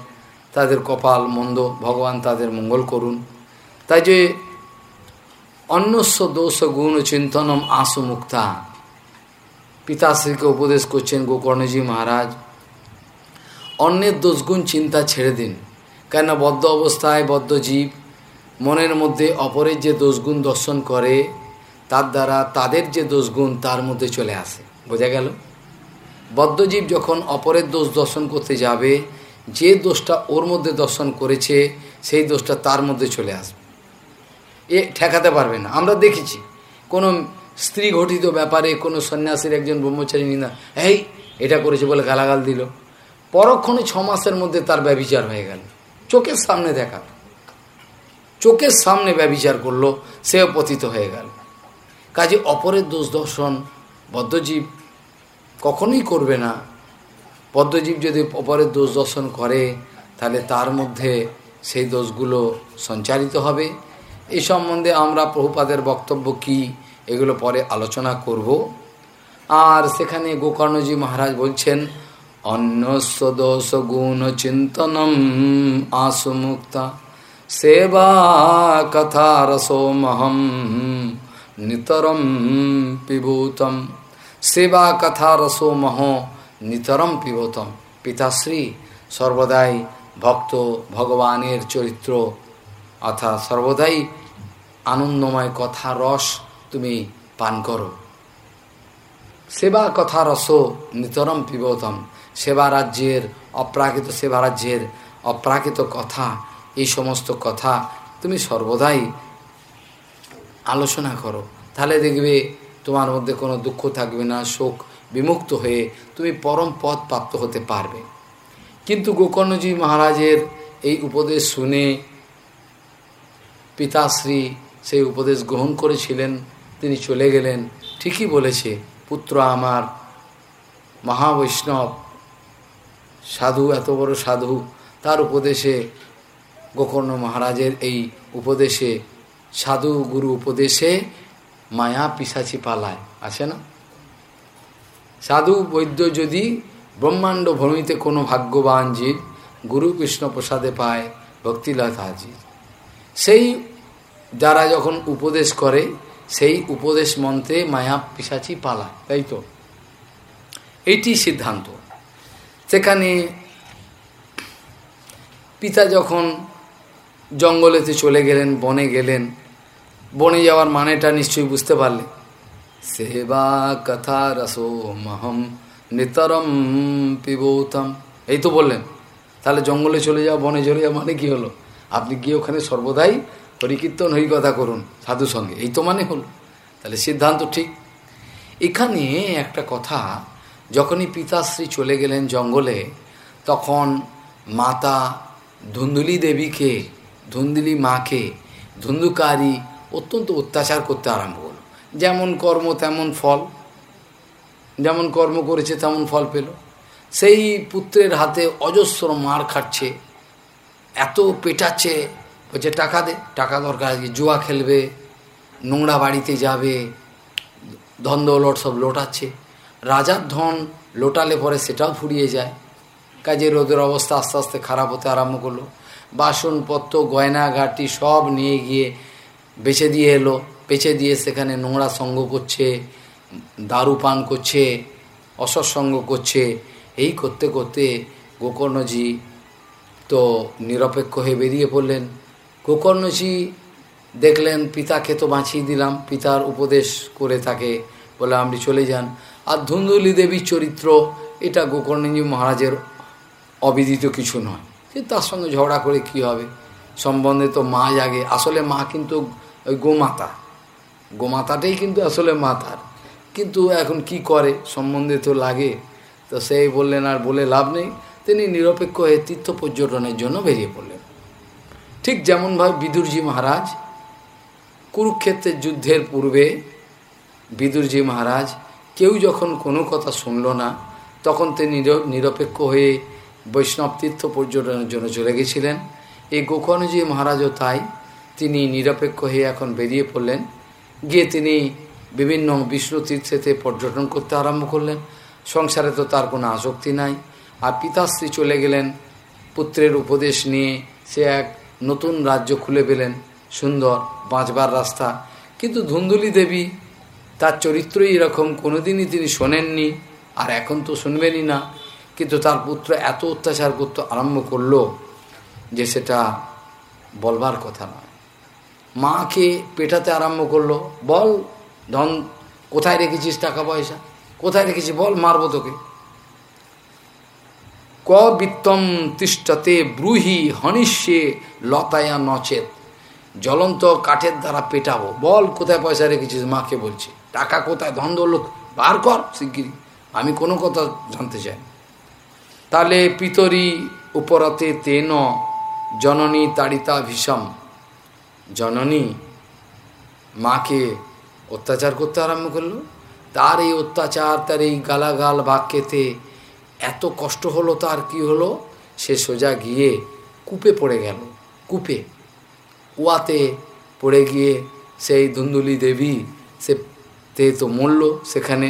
তাদের কপাল মন্দ, ভগবান তাদের মঙ্গল করুন। তাই যে অন্যস্ব দোষ গুণ চিন্তনম আসু মুক্তা। পিতাশ্রীকে উপদেশ করছেন, গোকর্ণজি মহারাজ, অন্যের দোষগুণ চিন্তা ছেড়ে দিন। কেন বদ্ধ অবস্থায় বদ্ধ জীব মনের মধ্যে অপরের যে দোষগুণ দর্শন করে, তার দ্বারা তাদের যে দোষগুণ, তার মধ্যে চলে আসে। বোঝা গেল? বদ্ধজীব যখন অপরের দোষ দর্শন করতে যাবে, যে দোষটা ওর মধ্যে দর্শন করেছে, সেই দোষটা তার মধ্যে চলে আসবে। এ ঠেকাতে পারবে না। আমরা দেখেছি, কোনো স্ত্রী ঘটিত ব্যাপারে কোনো সন্ন্যাসীর একজন ব্রহ্মচারী নিন্দা, এই, এটা করেছে বলে গালাগাল দিল। পরক্ষণে ছ মাসের মধ্যে তার ব্যবিচার হয়ে গেল। চোখের সামনে দেখা। চোখের সামনে ব্যবিচার করল সেও পতিত হয়ে গেল। কাজে অপরের দোষ দর্শন বদ্ধজীব কখনোই করবে না। বদ্ধজীব যদি অপরের দোষ দর্শন করে, তাহলে তার মধ্যে সেই দোষগুলো সঞ্চারিত হবে। এই সম্বন্ধে আমরা প্রভুপাদের বক্তব্য কি, এগুলো পরে আলোচনা করব। আর সেখানে গোকর্ণজি মহারাজ বলছেন, অন্যস্ব দোষ গুণ চিন্তনম মুক্তা সেবা কথা রসোমহম নিতরম পিবুতম সেবা কথা রসোমহ নিতরম পিবতম পিতাশ্রী সর্বদাই ভক্ত ভগবানের চরিত্র অর্থাৎ সর্বদাই আনন্দময় কথা রস তুমি পান করো সেবা কথা রস নিতরম পিবতম সেবা রাজ্যের অপ্রাকৃত সেবা রাজ্যের অপ্রাকৃত কথা এই সমস্ত কথা তুমি সর্বদাই আলোচনা করো। তাহলে দেখবে তোমার মধ্যে কোনো দুঃখ থাকবে না, শোক বিমুক্ত হয়ে তুমি পরম পদ প্রাপ্ত হতে পারবে। কিন্তু গোকর্ণজি মহারাজের এই উপদেশ শুনে পিতাশ্রী সেই উপদেশ গ্রহণ করেছিলেন, তিনি চলে গেলেন। ঠিকই বলেছে, পুত্র আমার মহাবৈষ্ণব, সাধু, এত বড় সাধু, তার উপদেশে গোকর্ণ মহারাজের এই উপদেশে, সাধু গুরু উপদেশে মায়া পিসাচি পালায়। আছে না? সাধু বৈদ্য যদি ব্রহ্মাণ্ড ভূমিতে কোনো ভাগ্যবান জীব গুরু কৃষ্ণ প্রসাদে পায় ভক্তিলতাজি সেই যারা যখন উপদেশ করে, সেই উপদেশ মন্ত্রে মায়া পিসাচি পালায়, তাই তো? এইটি সিদ্ধান্ত। সেখানে পিতা যখন জঙ্গলেতে চলে গেলেন, বনে গেলেন। বনে যাওয়ার মানেটা নিশ্চয়ই বুঝতে পারলে। সেবা কথা রসো মহম নিতরম পিবৌতম এই তো বললেন। তাহলে জঙ্গলে চলে যাওয়া, বনে চলে যাওয়া মানে কি হলো? আপনি গিয়ে ওখানে সর্বদাই হরিকীর্তন হরিকথা করুন সাধু সঙ্গে। এই তো মানে হলো। তাহলে সিদ্ধান্ত ঠিক। এখানে একটা কথা, যখনই পিতাশ্রী চলে গেলেন জঙ্গলে, তখন মাতা ধুন্দুলি দেবীকে ধুন্দুলি মাকে ধুন্দুকারী অত্যন্ত অত্যাচার করতে আরম্ভ করল। যেমন কর্ম, তেমন ফল। যেমন কর্ম করেছে, তেমন ফল পেল। সেই পুত্রের হাতে অজস্র মার খাচ্ছে এত পেটাচ্ছে, বলছে, টাকা দে, টাকা দরকার আছে, জুয়া খেলবে, নোংরা বাড়িতে যাবে ধন দৌলট সব লোটাচ্ছে। রাজার ধন লোটালে পরে সেটাও ফুরিয়ে যায়। কাজে রোদের অবস্থা আস্তে আস্তে খারাপ হতে আরম্ভ করল। বাসনপত্র গয়নাঘাটি সব নিয়ে গিয়ে বেছে দিয়ে এলো। বেছে দিয়ে সেখানে নোংরা সঙ্গ করছে, দারু পান করছে অসৎসঙ্গ করছে। এই করতে করতে গোকর্ণজি তো নিরপেক্ষ হয়ে বেরিয়ে পড়লেন। গোকর্ণজি দেখলেন, পিতাকে তো বাঁচিয়ে দিলাম, পিতার উপদেশ করে তাকে বলে, আপনি চলে যান। আর ধুন্দুলি দেবীর চরিত্র, এটা গোকর্ণজি মহারাজের অবিদিত কিছু নয়। যে তার সঙ্গে ঝগড়া করে কি হবে? সম্বন্ধে তো মা জাগে। আসলে মা কিন্তু ওই গোমাতা। গোমাতাটাই কিন্তু আসলে মাতার। কিন্তু এখন কি করে? সম্বন্ধে তো লাগে। তো সেই বললেন, আর বলে লাভ নেই। তিনি নিরপেক্ষ হয়ে তীর্থ পর্যটনের জন্য বেরিয়ে পড়লেন। ঠিক যেমনভাবে বিদুরজি মহারাজ, কুরুক্ষেত্রের যুদ্ধের পূর্বে বিদুরজি মহারাজ কেউ যখন কোনো কথা শুনল না, তখন তিনি নিরপেক্ষ হয়ে বৈষ্ণব তীর্থ পর্যটনের জন্য চলে গেছিলেন। এই গোকর্ণজি মহারাজও তাই তিনি নিরপেক্ষ হয়ে এখন বেরিয়ে পড়লেন। গিয়ে তিনি বিভিন্ন বিষ্ণু তীর্থেতে পর্যটন করতে আরম্ভ করলেন। সংসারে তো তার কোনো আসক্তি নাই। আর পিতাশ্রী চলে গেলেন। পুত্রের উপদেশ নিয়ে সে এক নতুন রাজ্য খুলে পেলেন। সুন্দর বাঁচবার রাস্তা। কিন্তু ধুন্দুলি দেবী, তার চরিত্রই এরকম কোনোদিনই তিনি শোনেননি। আর এখন তো শুনবেনই না। কিন্তু তার পুত্র এত অত্যাচার করতে আরম্ভ করল যে সেটা বলবার কথা নয়। মাকে পেটাতে আরম্ভ করল, বল, ধন, কোথায় রেখেছিস টাকা পয়সা? কোথায় রেখেছিস? বল, মারবো তোকে। ক বিত্তম তিষ্ঠতে ব্রুহি হনিষ্যে লতায়া নচেত, জ্বলন্ত কাঠের দ্বারা পেটাবো। বল, কোথায় পয়সা রেখেছিস? মাকে বলছে, টাকা কোথায়? ধন দৌলত বার কর শিগগিরি আমি কোনো কথা জানতে চাই তালে পিতরি উপরতে তেন জননী তাড়িতা ভীষম জননী মাকে অত্যাচার করতে আরম্ভ করল। তার এই অত্যাচার, তার এই গালাগাল বাক্যেতে এত কষ্ট হলো, তার কি হলো? সে সোজা গিয়ে কূপে পড়ে গেল, কূপে। কুয়াতে পড়ে গিয়ে সেই ধুন্দুলি দেবী, সে তে তো মরল সেখানে।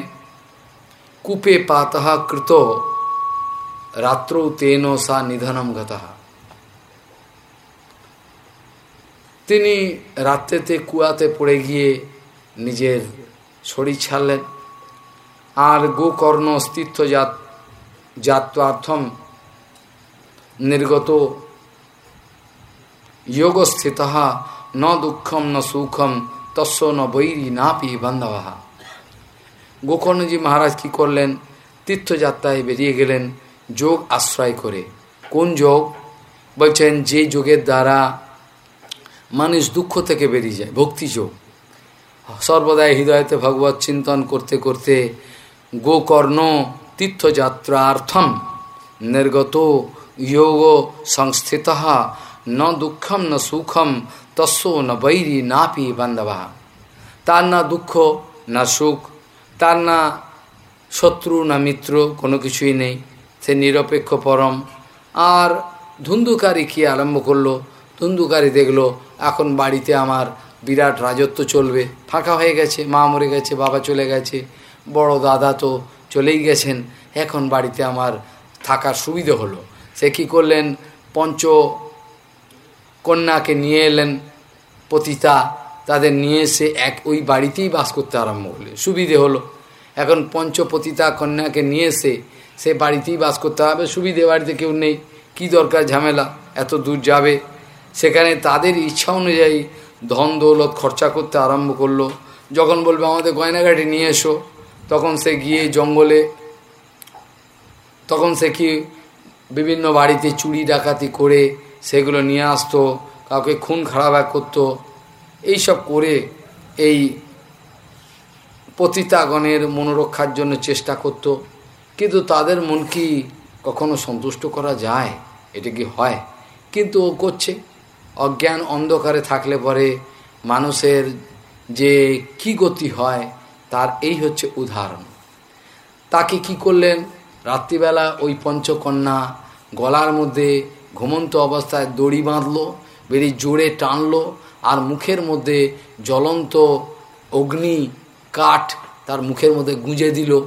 কূপে পাতহা কৃত রাত্র তেন সা নিধনম গতাহা তিনি রাত্রেতে কুয়াতে পড়ে গিয়ে নিজের শরীর ছাড়লেন আর গোকর্ণ তীর্থজাত যাত্রার্থম নির্গত যোগস্থিত ন দুঃখম ন সুখম তস্য ন বৈরী না পি বান্ধবাহা গোকর্ণজি মহারাজ কি করলেন তীর্থযাত্রায় বেরিয়ে গেলেন যোগ আশ্রয় করে। কোন যোগ? বলছেন, যে যোগের দ্বারা মানুষ দুঃখ থেকে বেরিয়ে যায়, ভক্তি যোগ। সর্বদাই হৃদয়তে ভগবত চিন্তন করতে করতে গোকর্ণ তীর্থযাত্রার্থম নির্গত যোগ সংস্থিত ন দুঃখম ন সুখম তস্য ন বৈরী নাপি বান্ধবা। তার না দুঃখ, না সুখ, তার না শত্রু, না মিত্র, কোনো কিছুই নেই। সে নিরপেক্ষ পরম। আর ধুন্ধুকারী কি আরম্ভ করল? ধুন্ধুকারী দেখল, এখন বাড়িতে আমার বিরাট রাজত্ব চলবে। ফাঁকা হয়ে গেছে, মা মরে গেছে, বাবা চলে গেছে, বড় দাদা তো চলেই গেছেন। এখন বাড়িতে আমার থাকার সুবিধে হলো। সে কি করলেন? পঞ্চ কন্যাকে নিয়ে এলেন, পতিতা তাদের নিয়ে এসে এক, ওই বাড়িতেই বাস করতে আরম্ভ করলে সুবিধে হলো। এখন পঞ্চপতিতা কন্যাকে নিয়ে এসে সে বাড়িতেই বাস করতে হবে, সুবিধে বাড়িতে কেউ নেই, কি দরকার ঝামেলা, এত দূর যাবে। সেখানে তাদের ইচ্ছা অনুযায়ী ধন দৌলত খরচা করতে আরম্ভ করল। যখন বলবে, আমাদের গয়নাঘাটি নিয়ে এসো। তখন সে গিয়ে জঙ্গলে, তখন সে কি বিভিন্ন বাড়িতে চুরি ডাকাতি করে সেগুলো নিয়ে আসতো, কাউকে খুন খারাপ করতো। এইসব করে এই পতিতাগণের মনোরক্ষার জন্য চেষ্টা করত। কিন্তু তাদের মন কি কখনো সন্তুষ্ট করা যায়? এটা কি হয়? কিন্তু ও করছে। অজ্ঞান অন্ধকারে থাকলে পরে মানুষের যে কি গতি হয়, তার এই হচ্ছে উদাহরণ। তাকে কি করলেন? রাত্রিবেলা ওই পঞ্চকন্যা গলার মধ্যে ঘুমন্ত অবস্থায় দড়ি বাঁধলো বেরি জোরে টানলো আর মুখের মধ্যে জ্বলন্ত অগ্নি কাঠ তার মুখের মধ্যে গুঁজে দিল।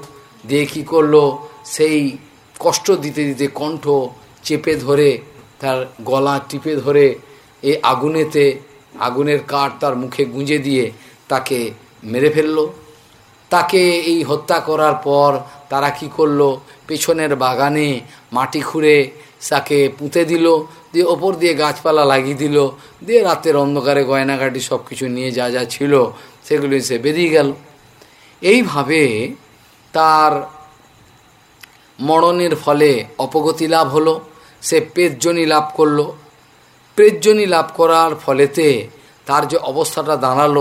দিয়ে কী করল? সেই কষ্ট দিতে দিতে কণ্ঠ চেপে ধরে, তার গলা টিপে ধরে এই আগুনেতে, আগুনের কাঠ তার মুখে গুঁজে দিয়ে তাকে মেরে ফেলল। তাকে এই হত্যা করার পর তারা কি করল? পেছনের বাগানে মাটি খুঁড়ে তাকে পুঁতে দিল, দিয়ে ওপর দিয়ে গাছপালা লাগিয়ে দিল, দিয়ে রাতের অন্ধকারে গয়নাঘাটি সব কিছু নিয়ে যা যা ছিল সেগুলি সে বেরিয়ে গেল। এইভাবে তার মরণের ফলে অপগতি লাভ হলো, সে পেটজনী লাভ করল। পেটজনী লাভ করার ফলেতে তার যে অবস্থাটা দাঁড়াল,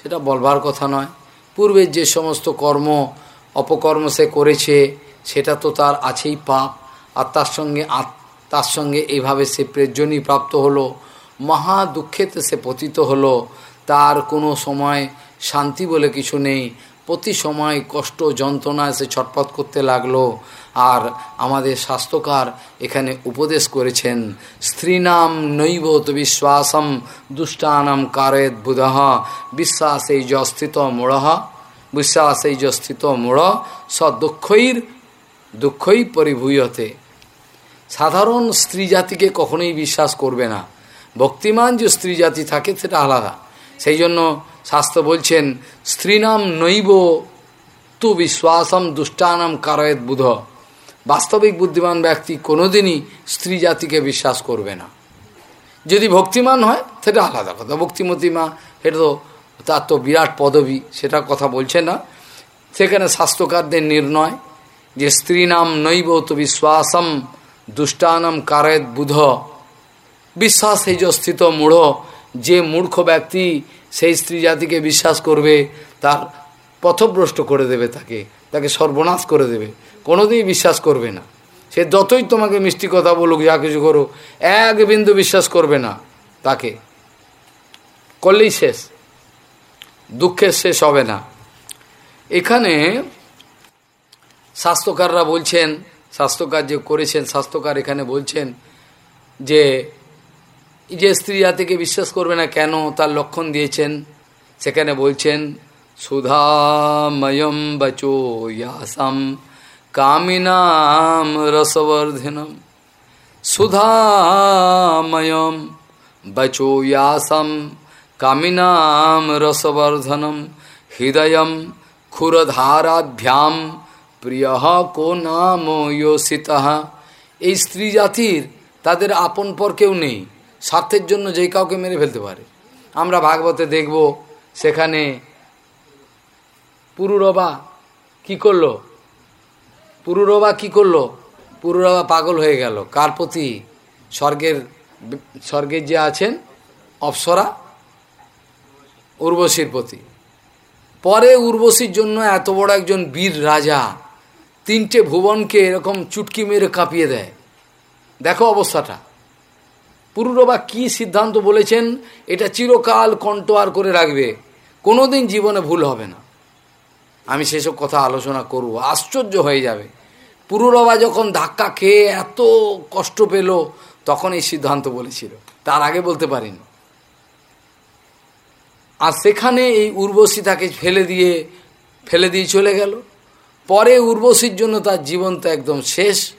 সেটা বলবার কথা নয়। পূর্বের যে সমস্ত কর্ম, অপকর্ম সে করেছে, সেটা তো তার আছেই পাপ। আর তার সঙ্গে তার সঙ্গে এইভাবে সে প্রেজনী প্রাপ্ত হলো, মহা দুঃখেতে সে পতিত হলো। তার কোনো সময় শান্তি বলে কিছু নেই প্রতি সময় কষ্ট যন্ত্রণায় সে ছটপট করতে লাগল। আর আমাদের স্বাস্থ্যকার এখানে উপদেশ করেছেন, স্ত্রীনাম নৈবত বিশ্বাসম দুষ্টানাম কারয়েত বুধ বিশ্বাসেই যস্থিত মূঢ় বিশ্বাসেই যস্থিত মূঢ় স দুঃখইর দুঃখই পরিভূয়তে। সাধারণ স্ত্রী জাতিকে কখনোই বিশ্বাস করবে না। ভক্তিমান যে স্ত্রী জাতি থাকে, সেটা আলাদা। সেই জন্য শাস্ত্র বলছেন, স্ত্রীনাম নৈব তু বিশ্বাসম দুষ্টানাম কারয়েত বুধ। বাস্তবিক বুদ্ধিমান ব্যক্তি কোনোদিনই স্ত্রী জাতিকে বিশ্বাস করবে না। যদি ভক্তিমান হয়, সেটা আলাদা কথা। ভক্তিমতী মা সেটা তো, তার তো বিরাট পদবী সেটা কথা বলছে না। সেখানে স্বাস্থ্যকারদের নির্ণয় যে স্ত্রী নাম নৈব তো বিশ্বাসম দুষ্টানম কারেত বুধ। বিশ্বাস যে স্থিত মূঢ়। যে মূর্খ ব্যক্তি সেই স্ত্রী জাতিকে বিশ্বাস করবে, তার পথভ্রষ্ট করে দেবে তাকে তাকে সর্বনাশ করে দেবে। কোনোদিনই বিশ্বাস করবে না। সে যতই তোমাকে মিষ্টি কথা বলুক, যা কিছু করো এক বিন্দু বিশ্বাস করবে না তাকে। করলেই শেষ। দুঃখের শেষ হবে না। এখানে স্বাস্থ্যকাররা বলছেন স্বাস্থ্যকার যে করেছেন, স্বাস্থ্যকার এখানে বলছেন যে যে স্ত্রী জাতিকে বিশ্বাস করবে না কেন, তার লক্ষণ দিয়েছেন। সেখানে বলছেন, সুধাময়ম বচো ইয়াসাম কামিনাম রসবর্ধনম। সুধাময়ম বচো ইয়াসম কামিনাম রসবর্ধনম। হৃদয় ক্ষুরধারাভ্যাম প্রিয় কো নাম ইয়োসিত এই স্ত্রী জাতির তাদের আপন পর কেউ নেই। স্বার্থের জন্য যেই কাউকে মেরে ফেলতে পারে। আমরা ভাগবতে দেখব সেখানে পুরুরবা কি করল? পুরুরবা কি করল? পুরুরবা পাগল হয়ে গেল। কার প্রতি? স্বর্গের স্বর্গের যে আছেন, অপসরা, উর্বশীর প্রতি। পরে উর্বশীর জন্য এত বড় একজন বীর রাজা তিনটে ভুবনকে এরকম চুটকি মেরে কাঁপিয়ে দেয়। দেখো অবস্থাটা। পুরুরবা কি সিদ্ধান্ত বলেছেন, এটা চিরকাল কণ্ঠোয়ার করে রাখবে। কোনোদিন জীবনে ভুল হবে না। আমি সেসব কথা আলোচনা করব, আশ্চর্য হয়ে যাবে। পুরুরবা যখন ধাক্কা খেয়ে এত কষ্ট পেল, তখন এই সিদ্ধান্ত বলেছিল। তার আগে বলতে পারিনি। আর সেখানে এই উর্বশী তাকে ফেলে দিয়ে ফেলে দিয়ে চলে গেল। পরে উর্বশীর জন্য তার জীবনটা একদম শেষ।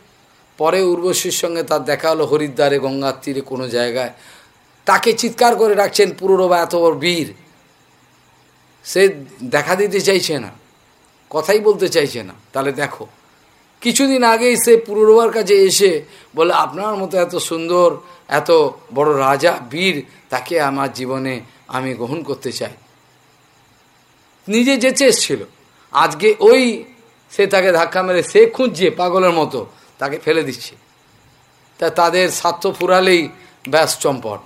পরে উর্বশীর সঙ্গে তার দেখা হলো হরিদ্বারে গঙ্গার তীরে কোনো জায়গায়। তাকে চিৎকার করে রাখছেন পুরোরবা এত বড় বীর। সে দেখা দিতে চাইছে না, কথাই বলতে চাইছে না। তাহলে দেখো, কিছুদিন আগেই সে পুরোরবার কাছে এসে বলে আপনার মতো এত সুন্দর, এত বড় রাজা, বীর, তাকে আমার জীবনে আমি গ্রহণ করতে চাই। নিজে যেচে এসছিল। আজকে ওই সে তাকে ধাক্কা মেরে সে খুঁজছে পাগলের মতো। তাকে ফেলে দিচ্ছে। তা তাদের স্বার্থ ফুরালেই ব্যাস চম্পট।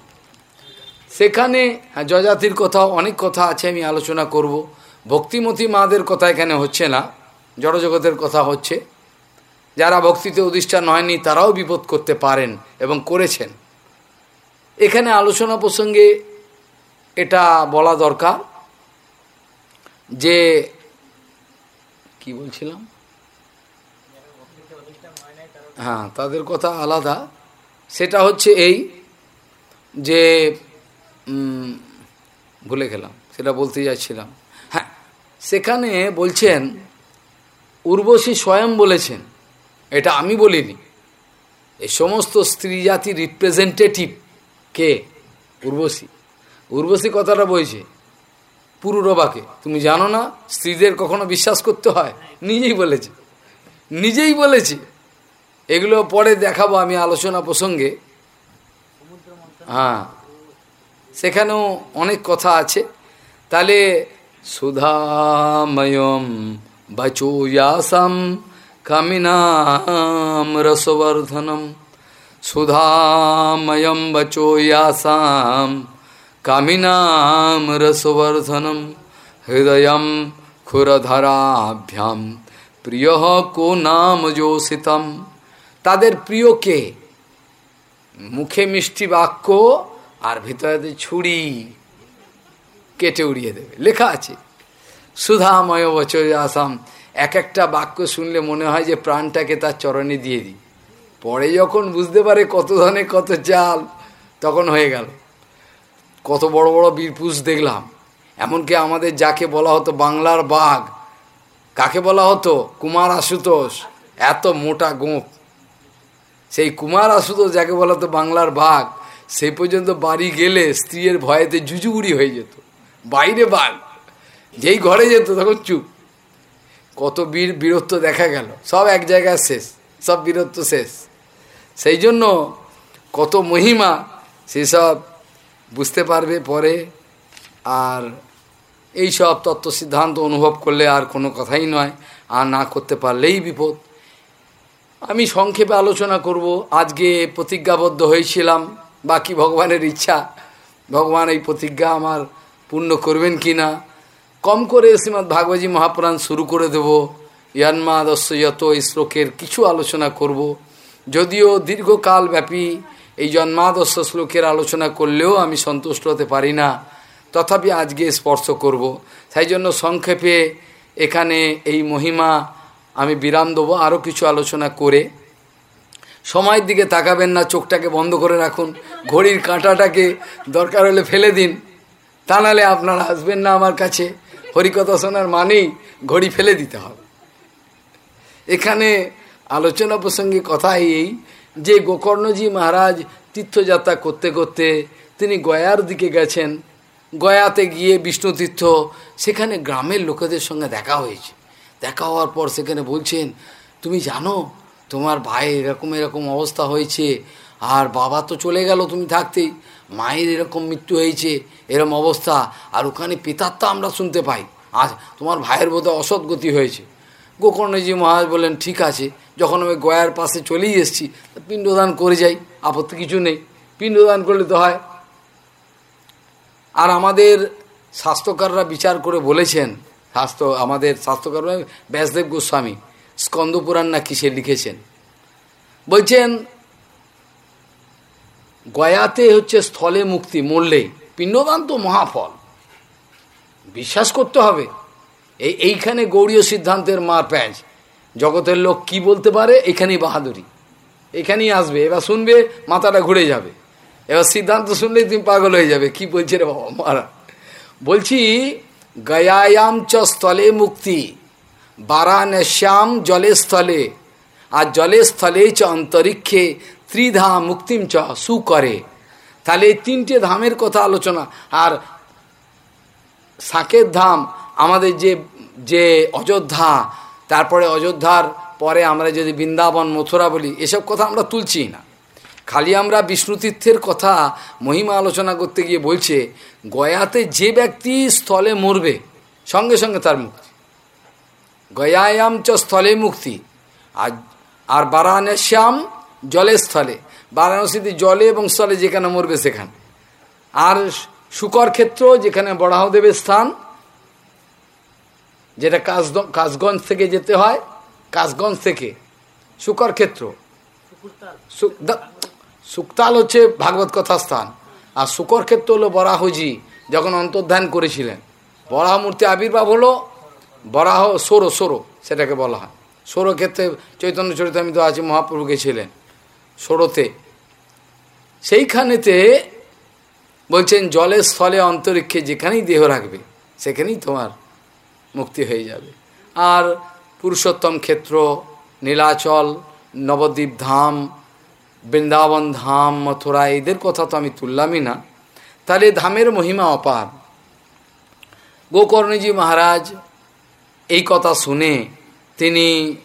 সেখানে হ্যাঁ যজাতির কথাও অনেক কথা আছে, আমি আলোচনা করব। ভক্তিমতী মাদের কথা এখানে হচ্ছে না, জড়জগতের কথা হচ্ছে। যারা ভক্তিতে অধিষ্ঠান হয়নি, তারাও বিপদ করতে পারেন এবং করেছেন। এখানে আলোচনা প্রসঙ্গে এটা বলা দরকার যে, কি বলছিলাম? হ্যাঁ তাদের কথা আলাদা। সেটা হচ্ছে এই যে ভুলে গেলাম, সেটা বলতে যাচ্ছিলাম। হ্যাঁ সেখানে বলছেন, উর্বশী স্বয়ং বলেছেন, এটা আমি বলিনি। এই সমস্ত স্ত্রী জাতির রিপ্রেজেন্টেটিভ কে? উর্বশী। উর্বশী কথাটা বলছে পুরুরবাকে তুমি জানো না, স্ত্রীদের কখনো বিশ্বাস করতে হয়? নিজেই বলেছে। নিজেই বলেছে। এগুলো পরে দেখাবো আমি আলোচনা প্রসঙ্গে। হ্যাঁ। সেখানেও অনেক কথা আছে। তাহলে সুধাময়ম বচোয়াসম কামিনাম রসবর্ধনম। সুধাময়ম বচোয়াসাম কামিনাম রসবর্ধনম। হৃদয় ক্ষুরধরাভ্যাম। প্রিয় কো নাম যোষিতম তাদের প্রিয় কে? মুখে মিষ্টি বাক্য আর ভিতরে ছুরি কেটে উড়িয়ে দেবে। লেখা আছে। সুধাময় বছর আসাম এক একটা বাক্য শুনলে মনে হয় যে প্রাণটাকে তার চরণে দিয়ে দিই। পরে যখন বুঝতে পারে কত ধনে কত চাল তখন হয়ে গেল। কত বড় বড় বীরপুষ দেখলাম। এমনকি আমাদের যাকে বলা হতো বাংলার বাঘ, কাকে বলা হতো? কুমার আশুতোষ। এত মোটা গোপ সেই কুমার আশুতোষ যাকে বলা তো বাংলার বাঘ সেই পর্যন্ত বাড়ি গেলে স্ত্রীর ভয়েতে জুজুগুড়ি হয়ে যেত। বাইরে বাঘ, যেই ঘরে যেত তখন চুপ। কত বীর বীরত্ব দেখা গেল। সব এক জায়গায় শেষ, সব বীরত্ব শেষ। সেই জন্য কত মহিমা সেসব বুঝতে পারবে পরে। আর এই সব তত্ত্ব সিদ্ধান্ত অনুভব করলে আর কোনো কথাই নয়। আর না করতে পারলেই বিপদ। আমি সংক্ষেপে আলোচনা করব। আজকে প্রতিজ্ঞাবদ্ধ হয়েছিলাম। বাকি ভগবানের ইচ্ছা, ভগবান এই প্রতিজ্ঞা আমার পূর্ণ করবেন কি না কম করে শ্রীমৎ ভাগবতী মহাপুরাণ শুরু করে দেব। ইয়ান্মাদস্য যত এই শ্লোকের কিছু আলোচনা করব। যদিও দীর্ঘকাল ব্যাপী এই জন্মাদস্য শ্লোকের আলোচনা করলেও আমি সন্তুষ্ট হতে পারি না। তথাপি আজকে স্পর্শ করব। তাই জন্য সংক্ষেপে এখানে এই মহিমা আমি বিরাম দেবো আরও কিছু আলোচনা করে। সময়ের দিকে তাকাবেন না, চোখটাকে বন্ধ করে রাখুন। ঘড়ির কাঁটাটাকে দরকার হলে ফেলে দিন। তা নাহলে আপনারা আসবেন না আমার কাছে। হরিকথা শোনার মানেই ঘড়ি ফেলে দিতে হবে। এখানে আলোচনা প্রসঙ্গে কথা এই যে গোকর্ণজি মহারাজ তীর্থযাত্রা করতে করতে তিনি গয়ার দিকে গেছেন। গয়াতে গিয়ে বিষ্ণু তীর্থ সেখানে গ্রামের লোকেদের সঙ্গে দেখা হয়েছে। দেখা হওয়ার পর সেখানে বলছেন, তুমি জানো, তোমার ভাই এরকম এরকম অবস্থা হয়েছে, আর বাবা তো চলে গেল তুমি থাকতেই মায়ের এরকম মৃত্যু হয়েছে এরকম অবস্থা, আর ওখানে পিতার তো আমরা শুনতে পাই আজ তোমার ভাইয়ের বোধহয় অসৎগতি হয়েছে। গোকর্ণজি মহারাজ বললেন, ঠিক আছে, যখন আমি গয়ার পাশে চলেই এসছি পিণ্ডদান করে যাই, আপত্তি কিছু নেই। পিণ্ডদান করলে তো হয়। আর আমাদের স্বাস্থ্যকাররা বিচার করে বলেছেন স্বাস্থ্য, আমাদের স্বাস্থ্যকর ব্যাসদেব গোস্বামী স্কন্দপুরাণ না কিসে লিখেছেন। বলছেন, গয়াতে হচ্ছে স্থলে মুক্তি, মরলে পিণ্ডদান তো মহাফল। বিশ্বাস করতে হবে। এই এইখানে গৌরীয় সিদ্ধান্তের মার প্যাঁচ। জগতের লোক কি বলতে পারে? এখানেই বাহাদুরি। এখানেই আসবে। এবার শুনবে, মাথাটা ঘুরে যাবে। এবার সিদ্ধান্ত শুনলেই তুমি পাগল হয়ে যাবে। কি বলছে রে বাবা মারা? বলছি গয়ায়াম চ স্থলে মুক্তি, বারাণস্যাম জলে স্থলে, আর জলে স্থলে চ অন্তরিক্ষে ত্রিধাম মুক্তিম চ সু করে তাহলে এই তিনটে ধামের কথা আলোচনা, আর সাকের ধাম, আমাদের যে যে অযোধ্যা, তারপরে অযোধ্যার পরে আমরা যদি বৃন্দাবন, মথুরা বলি, এসব কথা আমরা তুলছি না। খালি আমরা বিষ্ণুতীর্থের কথা মহিমা আলোচনা করতে গিয়ে বলছে গয়াতে যে ব্যক্তি স্থলে মরবে সঙ্গে সঙ্গে তার মুক্তি। গয়ায়াম চ স্থলে মুক্তি আর আর বারাণস্যাম জলে স্থলে বারাণসীতে জলে এবং স্থলে যেখানে মরবে সেখানে। আর শুকর ক্ষেত্র যেখানে বড়াহদেবের স্থান যেটা কাশদ কাশগঞ্জ থেকে যেতে হয় কাশগঞ্জ থেকে শুকর ক্ষেত্র। সুক্তাল হচ্ছে ভাগবত কথা স্থান আর শুকর ক্ষেত্র হলো বরাহজি, যখন অন্তর্ধান করেছিলেন। বরাহ মূর্তি আবির্ভাব হলো বরাহ সোরো সোরো সেটাকে বলা হয়। সোরো ক্ষেত্রে চৈতন্য চরিতামিত আছে, মহাপ্রভু গেছিলেন সোরোতে। সেইখানেতে বলছেন, জলের স্থলে অন্তরিক্ষে যেখানেই দেহ রাখবে, সেখানেই তোমার মুক্তি হয়ে যাবে। আর পুরুষোত্তম ক্ষেত্র, নীলাচল, নবদ্বীপ ধাম বৃন্দাবন ধাম, মথুরা, এদের কথা তো আমি তুললামই না। তাহলে ধামের মহিমা অপার। গোকর্ণজি মহারাজ এই কথা শুনে তিনি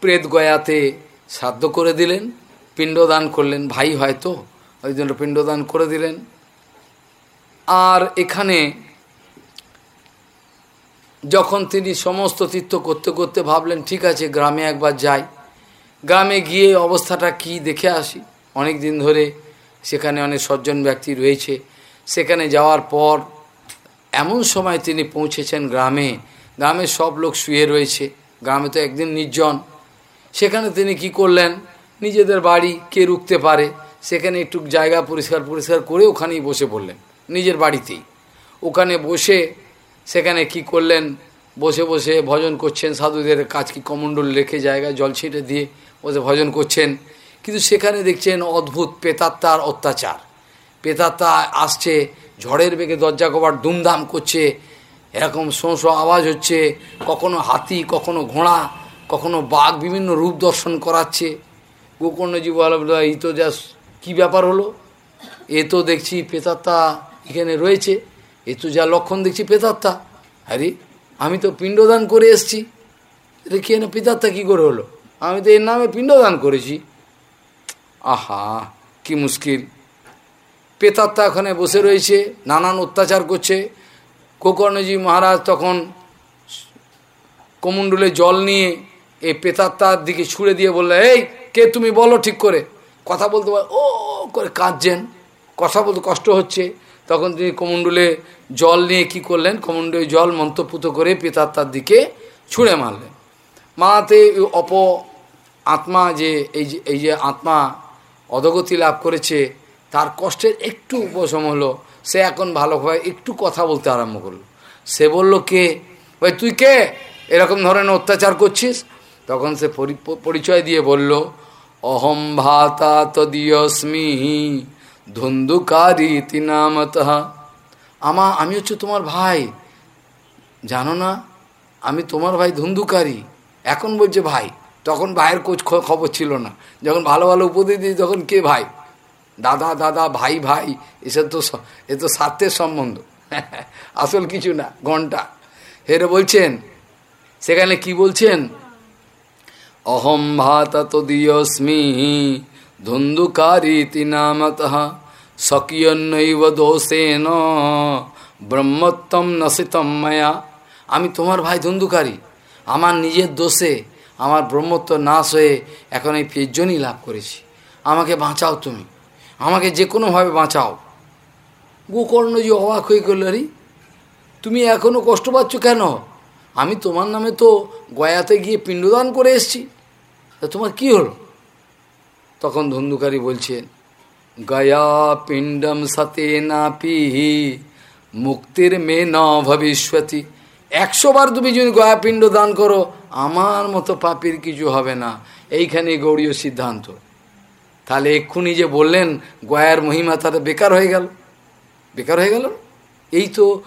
প্রেত গয়াতে সাধ্য করে দিলেন, পিণ্ডদান করলেন। ভাই হয়তো ওই জন্য পিণ্ডদান করে দিলেন। আর এখানে যখন তিনি সমস্ত তীর্থ করতে করতে ভাবলেন, ঠিক আছে, গ্রামে একবার যাই। গ্রামে গিয়ে অবস্থাটা কি দেখে আসি। অনেক দিন ধরে সেখানে অনেক সজ্জন ব্যক্তি রয়েছে। সেখানে যাওয়ার পর এমন সময় তিনি পৌঁছেছেন গ্রামে। গ্রামের সব লোক শুয়ে রয়েছে। গ্রামে তো একদিন নির্জন। সেখানে তিনি কি করলেন? নিজেদের বাড়ি কে রুখতে পারে? সেখানে একটু জায়গা পরিষ্কার পরিষ্কার করে ওখানেই বসে পড়লেন। নিজের বাড়িতেই। ওখানে বসে সেখানে কি করলেন? বসে বসে ভজন করছেন। সাধুদের কাজ কি কমণ্ডল রেখে জায়গায় জল ছিটে দিয়ে বসে ভজন করছেন, কিন্তু সেখানে দেখছেন অদ্ভুত পেতাত্মার অত্যাচার। পেতাত্মা আসছে, ঝড়ের বেগে দরজা কবার দুমদাম করছে, এরকম শোঁ আওয়াজ হচ্ছে, কখনো হাতি, কখনো ঘোড়া, কখনো বাঘ বিভিন্ন রূপ দর্শন করাচ্ছে। গোকর্ণজি বল এই তো যা কী ব্যাপার হলো? এ তো দেখছি পেতাত্তা এখানে রয়েছে, এ তো যা লক্ষণ দেখছি পেতাত্তা আরে, আমি তো পিণ্ডদান করে এসছি। রেখে না পিতাত্তা কী করে হলো? আমি তো এর নামে পিণ্ডদান করেছি। আহা, কি মুশকিল। পেতাত্তা ওখানে বসে রয়েছে, নানান অত্যাচার করছে। কোকর্ণজি মহারাজ তখন কমণ্ডলে জল নিয়ে এই পেতাত্তার দিকে ছুড়ে দিয়ে বললে, এই, কে তুমি বলো ঠিক করে? কথা বলতে পার ও, করে কাঁদছেন। কথা বলতে কষ্ট হচ্ছে। তখন তিনি কমণ্ডলে জল নিয়ে কি করলেন? কমণ্ডলে জল মন্ত্রপুত করে পেতাত্তার দিকে ছুঁড়ে মারলেন। মাতে অপ আত্মা যে এই যে এই যে আত্মা অধগতি লাভ করেছে, তার কষ্টের একটু উপশম হলো। সে এখন ভালোভাবে একটু কথা বলতে আরম্ভ করল। সে বলল, কে? ভাই, তুই কে? এরকম ধরনের অত্যাচার করছিস? তখন সে পরিচয় দিয়ে বলল, অহম ভাতা তদীয়স্মি ধুন্ধুকারী তিনামত। আমা, আমি হচ্ছে তোমার ভাই। জানো না, আমি তোমার ভাই ধুন্ধুকারী। এখন বলছে ভাই। তখন ভাইয়ের কোচ খবর ছিল না। যখন ভালো ভালো উপদেশ দিই তখন কে ভাই? দাদা দাদা, ভাই ভাই এসব তো এ তো স্বার্থের সম্বন্ধ। (laughs) আসল কিছু না, ঘণ্টা। হেরে বলছেন, সেখানে কি বলছেন? অহম ভাত তদীয়স্মি ধুন্ধুকারীতি নামত স্বকীয়নৈব দোষেন ব্রহ্মত্তম নসিতম মায়া। আমি তোমার ভাই ধুন্ধুকারী, আমার নিজের দোষে আমার ব্রহ্মত্ব নাশ হয়ে এখন এই পেজনই লাভ করেছি। আমাকে বাঁচাও তুমি। আমাকে যে কোনোভাবে বাঁচাও। গোকর্ণ যে অবাক হয়ে গেল রে তুমি এখনও কষ্ট পাচ্ছ কেন? আমি তোমার নামে তো গয়াতে গিয়ে পিণ্ডদান করে এসছি। তা তোমার কি হলো? তখন ধন্দুকারী বলছেন, গয়া পিণ্ডম সতে না পিহি মুক্তির মে ন ভবিষ্যতি। একশো বার তুমি যদি গয়া পিণ্ড দান করো আমার মতো পাপির কিছু হবে না। এইখানে গৌরীয় সিদ্ধান্ত। তাহলে এক্ষুনি যে বললেন, গয়ার মহিমা তাহলে বেকার হয়ে গেল। বেকার হয়ে গেল? এই তো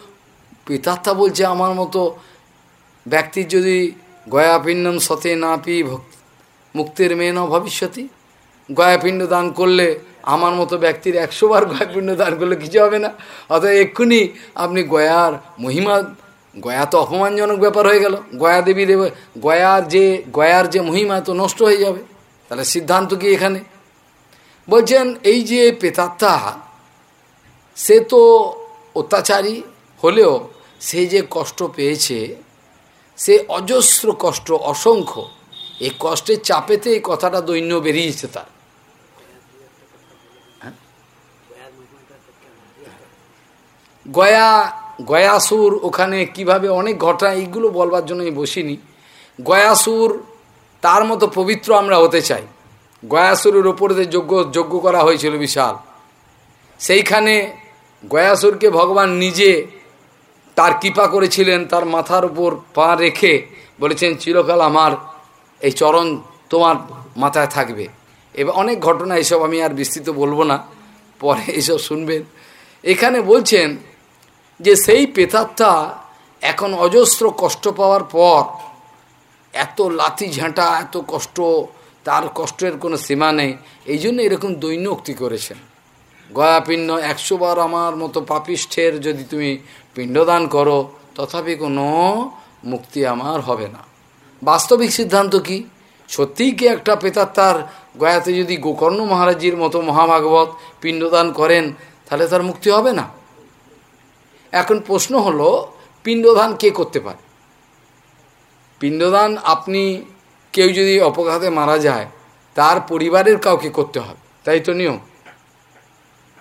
পিতাত্তা বলছে, আমার মতো ব্যক্তির যদি গয়াপিণ্ডম সতে না পি মুক্তির মেয়ে ন ভবিষ্যতি। গয়াপিণ্ড দান করলে আমার মতো ব্যক্তির একশো বার গয়াপিণ্ড দান করলে কিছু হবে না। অতএব এক্ষুনি আপনি গয়ার মহিমা গয়া তো অপমানজনক ব্যাপার হয়ে গেল। গয়া দেবী দেব গয়ার যে গয়ার যে মহিমা তো নষ্ট হয়ে যাবে। তাহলে সিদ্ধান্ত কি এখানে? বলছেন, এই যে পেতাত্তা, সে তো অত্যাচারী হলেও সে যে কষ্ট পেয়েছে, সে অজস্র কষ্ট, অসংখ্য, এই কষ্টের চাপেতে এই কথাটা দৈন্য বেরিয়েছে তার। হ্যাঁ? গয়া গয়াসুর ওখানে কীভাবে অনেক ঘটনা, এইগুলো বলবার জন্য আমি বসিনি। গয়াসুর, তার মতো পবিত্র আমরা হতে চাই। গয়াসুরের ওপরে যোগ্য যোগ্য করা হয়েছিল বিশাল। সেইখানে গয়াসুরকে ভগবান নিজে তার কৃপা করেছিলেন, তার মাথার উপর পা রেখে বলেছেন, চিরকাল আমার এই চরণ তোমার মাথায় থাকবে। এবার অনেক ঘটনা এসব আমি আর বিস্তৃত বলব না, পরে এসব শুনবেন। এখানে বলছেন যে সেই পেতারটা এখন অজস্র কষ্ট পাওয়ার পর এত লাথি ঝাঁটা, এত কষ্ট, তার কষ্টের কোনো সীমা নেই। এই জন্য এরকম দৈন্যক্তি করেছেন। গয়াপিণ্ড একশো বার আমার মতো পাপিষ্ঠের যদি তুমি পিণ্ডদান করো, তথাপি কোনো মুক্তি আমার হবে না। বাস্তবিক সিদ্ধান্ত কি? সত্যিই কি একটা পেতার তার গয়াতে যদি গোকর্ণ মহারাজির মতো মহাভাগবত পিণ্ডদান করেন, তাহলে তার মুক্তি হবে না? এখন প্রশ্ন হলো, পিণ্ডদান কে করতে পারে? পিণ্ডদান আপনি কেউ যদি অপঘাতে মারা যায়, তার পরিবারের কাউকে করতে হবে, তাই তো নিয়ম?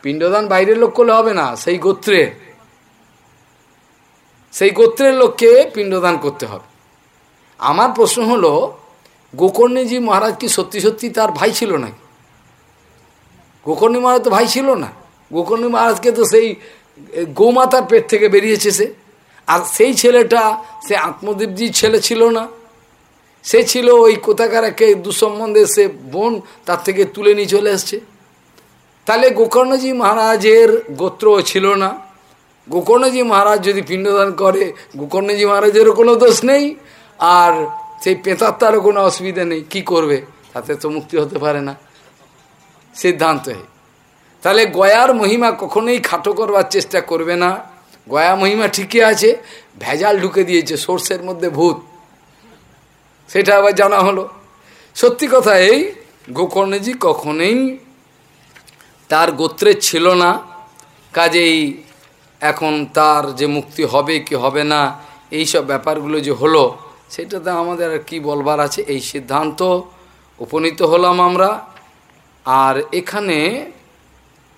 পিণ্ডদান বাইরের লোক করলে হবে না, সেই গোত্রের। সেই গোত্রের লোককে পিণ্ডদান করতে হবে। আমার প্রশ্ন হলো, গোকর্ণীজি মহারাজ কি সত্যি সত্যি তার ভাই ছিল নাকি? গোকর্ণী মহারাজ তো ভাই ছিল না। গোকর্ণী মহারাজকে তো সেই গৌমাতার পেট থেকে বেরিয়েছে সে। আর সেই ছেলেটা, সে আত্মদেবজির ছেলে ছিল না। সে ছিল ওই কোথাকার একে দুসম্বন্ধে সে বোন তার থেকে তুলে নিয়ে চলে এসছে তাহলে গোকর্ণজি মহারাজের গোত্র ছিল না। গোকর্ণজি মহারাজ যদি পিণ্ডদান করে, গোকর্ণজি মহারাজেরও কোনো দোষ নেই, আর সেই পেতার তারও কোনো অসুবিধা নেই। কি করবে? তাতে তো মুক্তি হতে পারে না। সিদ্ধান্ত তাহলে গয়ার মহিমা কখনোই খাটো করবার চেষ্টা করবে না। গয়া মহিমা ঠিকই আছে, ভেজাল ঢুকে দিয়েছে সোর্সের মধ্যে ভূত। সেটা আবার জানা হলো। সত্যি কথা এই, গোকর্ণজি কখনোই তার গোত্রের ছিল না। কাজেই এখন তার যে মুক্তি হবে কি হবে না এই সব ব্যাপারগুলো যে হলো, সেটাতে আমাদের আর কী বলবার আছে, এই সিদ্ধান্ত উপনীত হলাম আমরা। আর এখানে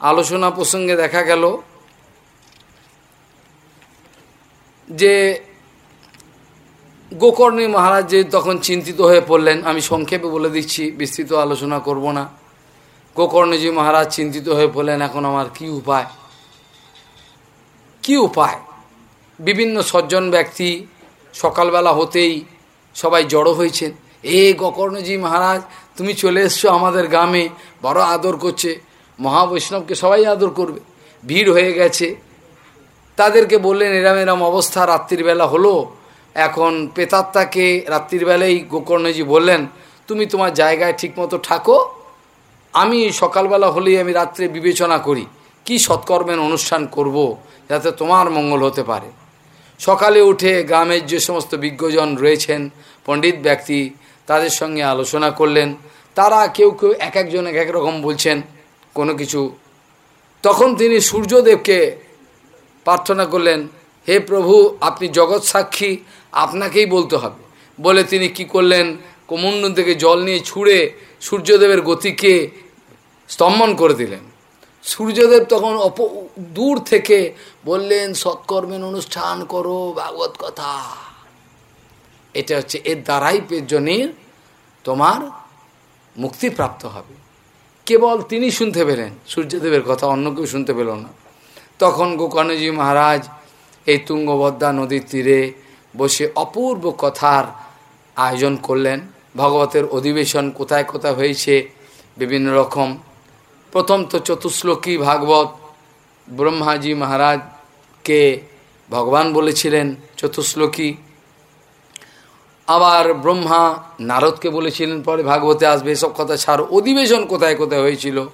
আলোচনা প্রসঙ্গে দেখা গেল যে গোকর্ণী মহারাজ যে তখন চিন্তিত হয়ে পড়লেন, আমি সংক্ষেপে বলে দিচ্ছি, বিস্তৃত আলোচনা করব না। গোকর্ণজি মহারাজ চিন্তিত হয়ে পড়লেন, এখন আমার কি উপায়? কি উপায়? বিভিন্ন সজ্জন ব্যক্তি সকালবেলা হতেই সবাই জড়ো হয়েছেন। এ গোকর্ণজি মহারাজ, তুমি চলে এসছো আমাদের গ্রামে, বড় আদর করছে। মহাবৈষ্ণবকে সবাই আদর করবে। ভিড় হয়ে গেছে। তাদেরকে বললেন এরাম এরাম অবস্থা রাত্রিবেলা হলো। এখন পেতাত্তাকে রাত্রিবেলায় গোকর্ণজি বললেন, তুমি তোমার জায়গায় ঠিকমতো থাকো। আমি সকালবেলা হলেই আমি রাত্রে বিবেচনা করি। কি সৎকর্মের অনুষ্ঠান করব যাতে তোমার মঙ্গল হতে পারে? সকালে উঠে গ্রামের যে সমস্ত বিজ্ঞজন রয়েছেন, পণ্ডিত ব্যক্তি, তাদের সঙ্গে আলোচনা করলেন। তারা কেউ কেউ এক একজন এক এক রকম বলছেন। কোনো কিছু। তখন তিনি সূর্যদেবকে প্রার্থনা করলেন, হে প্রভু, আপনি জগৎ সাক্ষী, আপনাকেই বলতে হবে। বলে তিনি কি করলেন? কোমন্ডন থেকে জল নিয়ে ছুঁড়ে সূর্যদেবের গতিকে স্তম্ভন করে দিলেন। সূর্যদেব তখন অপ, দূর থেকে বললেন, সৎকর্মের অনুষ্ঠান করো, ভাগবত কথা। এটা হচ্ছে, এর দ্বারাই জনের তোমার মুক্তি প্রাপ্ত হবে। কেবল তিনি শুনতে পেলেন, সূর্যদেবের কথা, অন্য কেউ শুনতে পেল না। তখন গোকর্ণজি মহারাজ এই তুঙ্গবদ্দা নদীর তীরে বসে অপূর্ব কথার আয়োজন করলেন। ভগবতের অধিবেশন কোথায় কোথায় হয়েছে, বিভিন্ন রকম। প্রথম তো চতুশ্লোকী ভাগবত, ব্রহ্মাজি মহারাজকে ভগবান বলেছিলেন চতুশ্লোকী আবার ব্রহ্মা নারদকে বলেছিলেন, পরে ভাগবতে আসবে, এসব কথা ছাড়। অধিবেশন কোথায় কোথায় হয়েছিল?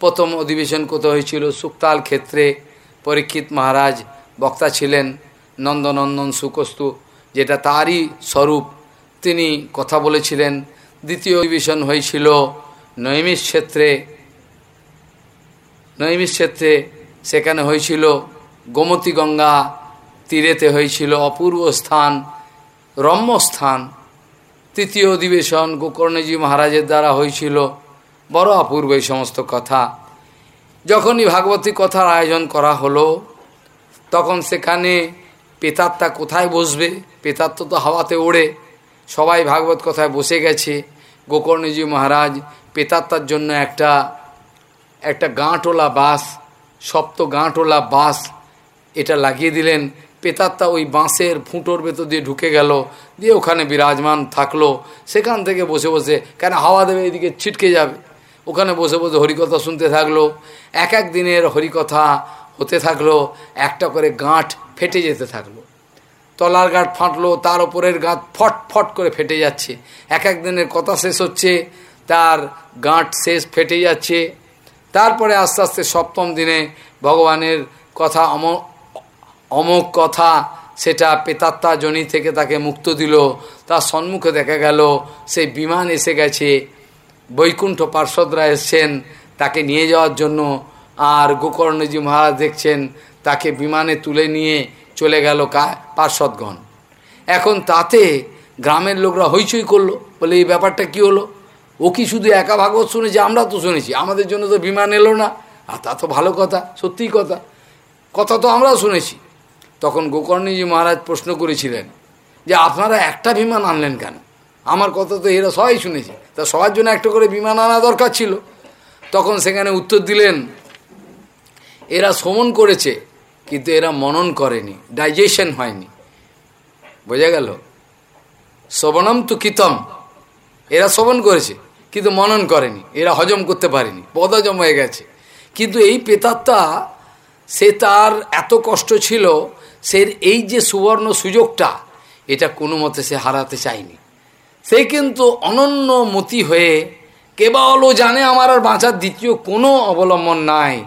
প্রথম অধিবেশন কোথায় হয়েছিল? সুক্তাল ক্ষেত্রে পরীক্ষিত মহারাজ বক্তা ছিলেন নন্দনন্দন সুকস্তু, যেটা তারই স্বরূপ। তিনি কথা বলেছিলেন, দ্বিতীয় অধিবেশন হয়েছিল নৈমিষ ক্ষেত্রে। নৈমিষ ক্ষেত্রে সেখানে হয়েছিল গোমতী গঙ্গা তীরেতে হয়েছিল অপূর্ব স্থান। রম্য স্থান তৃতীয় অধিবেশন গোকর্ণজি মহারাজের দ্বারা হয়েছিল। বড় অপূর্ব এই সমস্ত কথা। যখনই ভাগবতী কথার আয়োজন করা হলো, তখন সেখানে পেতাত্তা কোথায় বসবে? পেতাত্ত তো হাওয়াতে ওড়ে। সবাই ভাগবত কথায় বসে গেছে। গোকর্ণজি মহারাজ পেতাত্তার জন্য একটা একটা গাঁটোলা বাস সপ্ত গাঁটোলা বাস এটা লাগিয়ে দিলেন। পেতাত্তা ওই বাঁশের ফুঁটোর ভেতর দিয়ে ঢুকে গেল, দিয়ে ওখানে বিরাজমান থাকল। সেখান থেকে বসে বসে, কেন হাওয়া দেবে, এদিকে ছিটকে যাবে। ওখানে বসে বসে হরিকথা শুনতে থাকল। এক এক দিনের হরিকথা হতে থাকল, একটা করে গাঁট ফেটে যেতে থাকল। তলার গাঁট ফাটলো, তার ওপরের গাঁট ফট ফট করে ফেটে যাচ্ছে। এক এক দিনের কথা শেষ হচ্ছে, তার গাঁট শেষ ফেটে যাচ্ছে। তারপরে আস্তে আস্তে সপ্তম দিনে ভগবানের কথা অম অমোক কথা, সেটা পেতাত্তা জনি থেকে তাকে মুক্ত দিল। তার সম্মুখে দেখা গেল সেই বিমান এসে গেছে। বৈকুণ্ঠ পার্শ্বদরা এসছেন তাকে নিয়ে যাওয়ার জন্য। আর গোকর্ণজি মহারাজ দেখছেন, তাকে বিমানে তুলে নিয়ে চলে গেল কা, পার্শ্বদগণ। এখন তাতে গ্রামের লোকরা হইচই করল, বলে এই ব্যাপারটা কি হলো? ও কি শুধু একা ভাগবত শুনেছি? আমরা তো শুনেছি, আমাদের জন্য তো বিমান এলো না। আর তা তো ভালো কথা, সত্যিই কথা। কথা তো আমরাও শুনেছি। তখন গোকর্ণজি মহারাজ প্রশ্ন করেছিলেন যে আপনারা একটা বিমান আনলেন কেন? আমার কথা তো এরা সবাই শুনেছে। তা সবার জন্য একটা করে বিমান আনা দরকার ছিল। তখন সেখানে উত্তর দিলেন, এরা শ্রমণ করেছে, কিন্তু এরা মনন করেনি ডাইজেশন হয়নি। বোঝা গেল? শ্রবণম তো কিতম। এরা শ্রবণ করেছে, কিন্তু মনন করেনি। এরা হজম করতে পারেনি পদজম হয়ে গেছে। কিন্তু এই পেতাত্তা, সে তার এত কষ্ট ছিল সে এই যে সুবর্ণ সুযোগটা, এটা কোনো মতে সে হারাতে চায়নি। সে কিন্তু অনন্য মতি হয়ে কেবল ও জানে আমার আর বাঁচার দ্বিতীয় কোনো অবলম্বন নাই।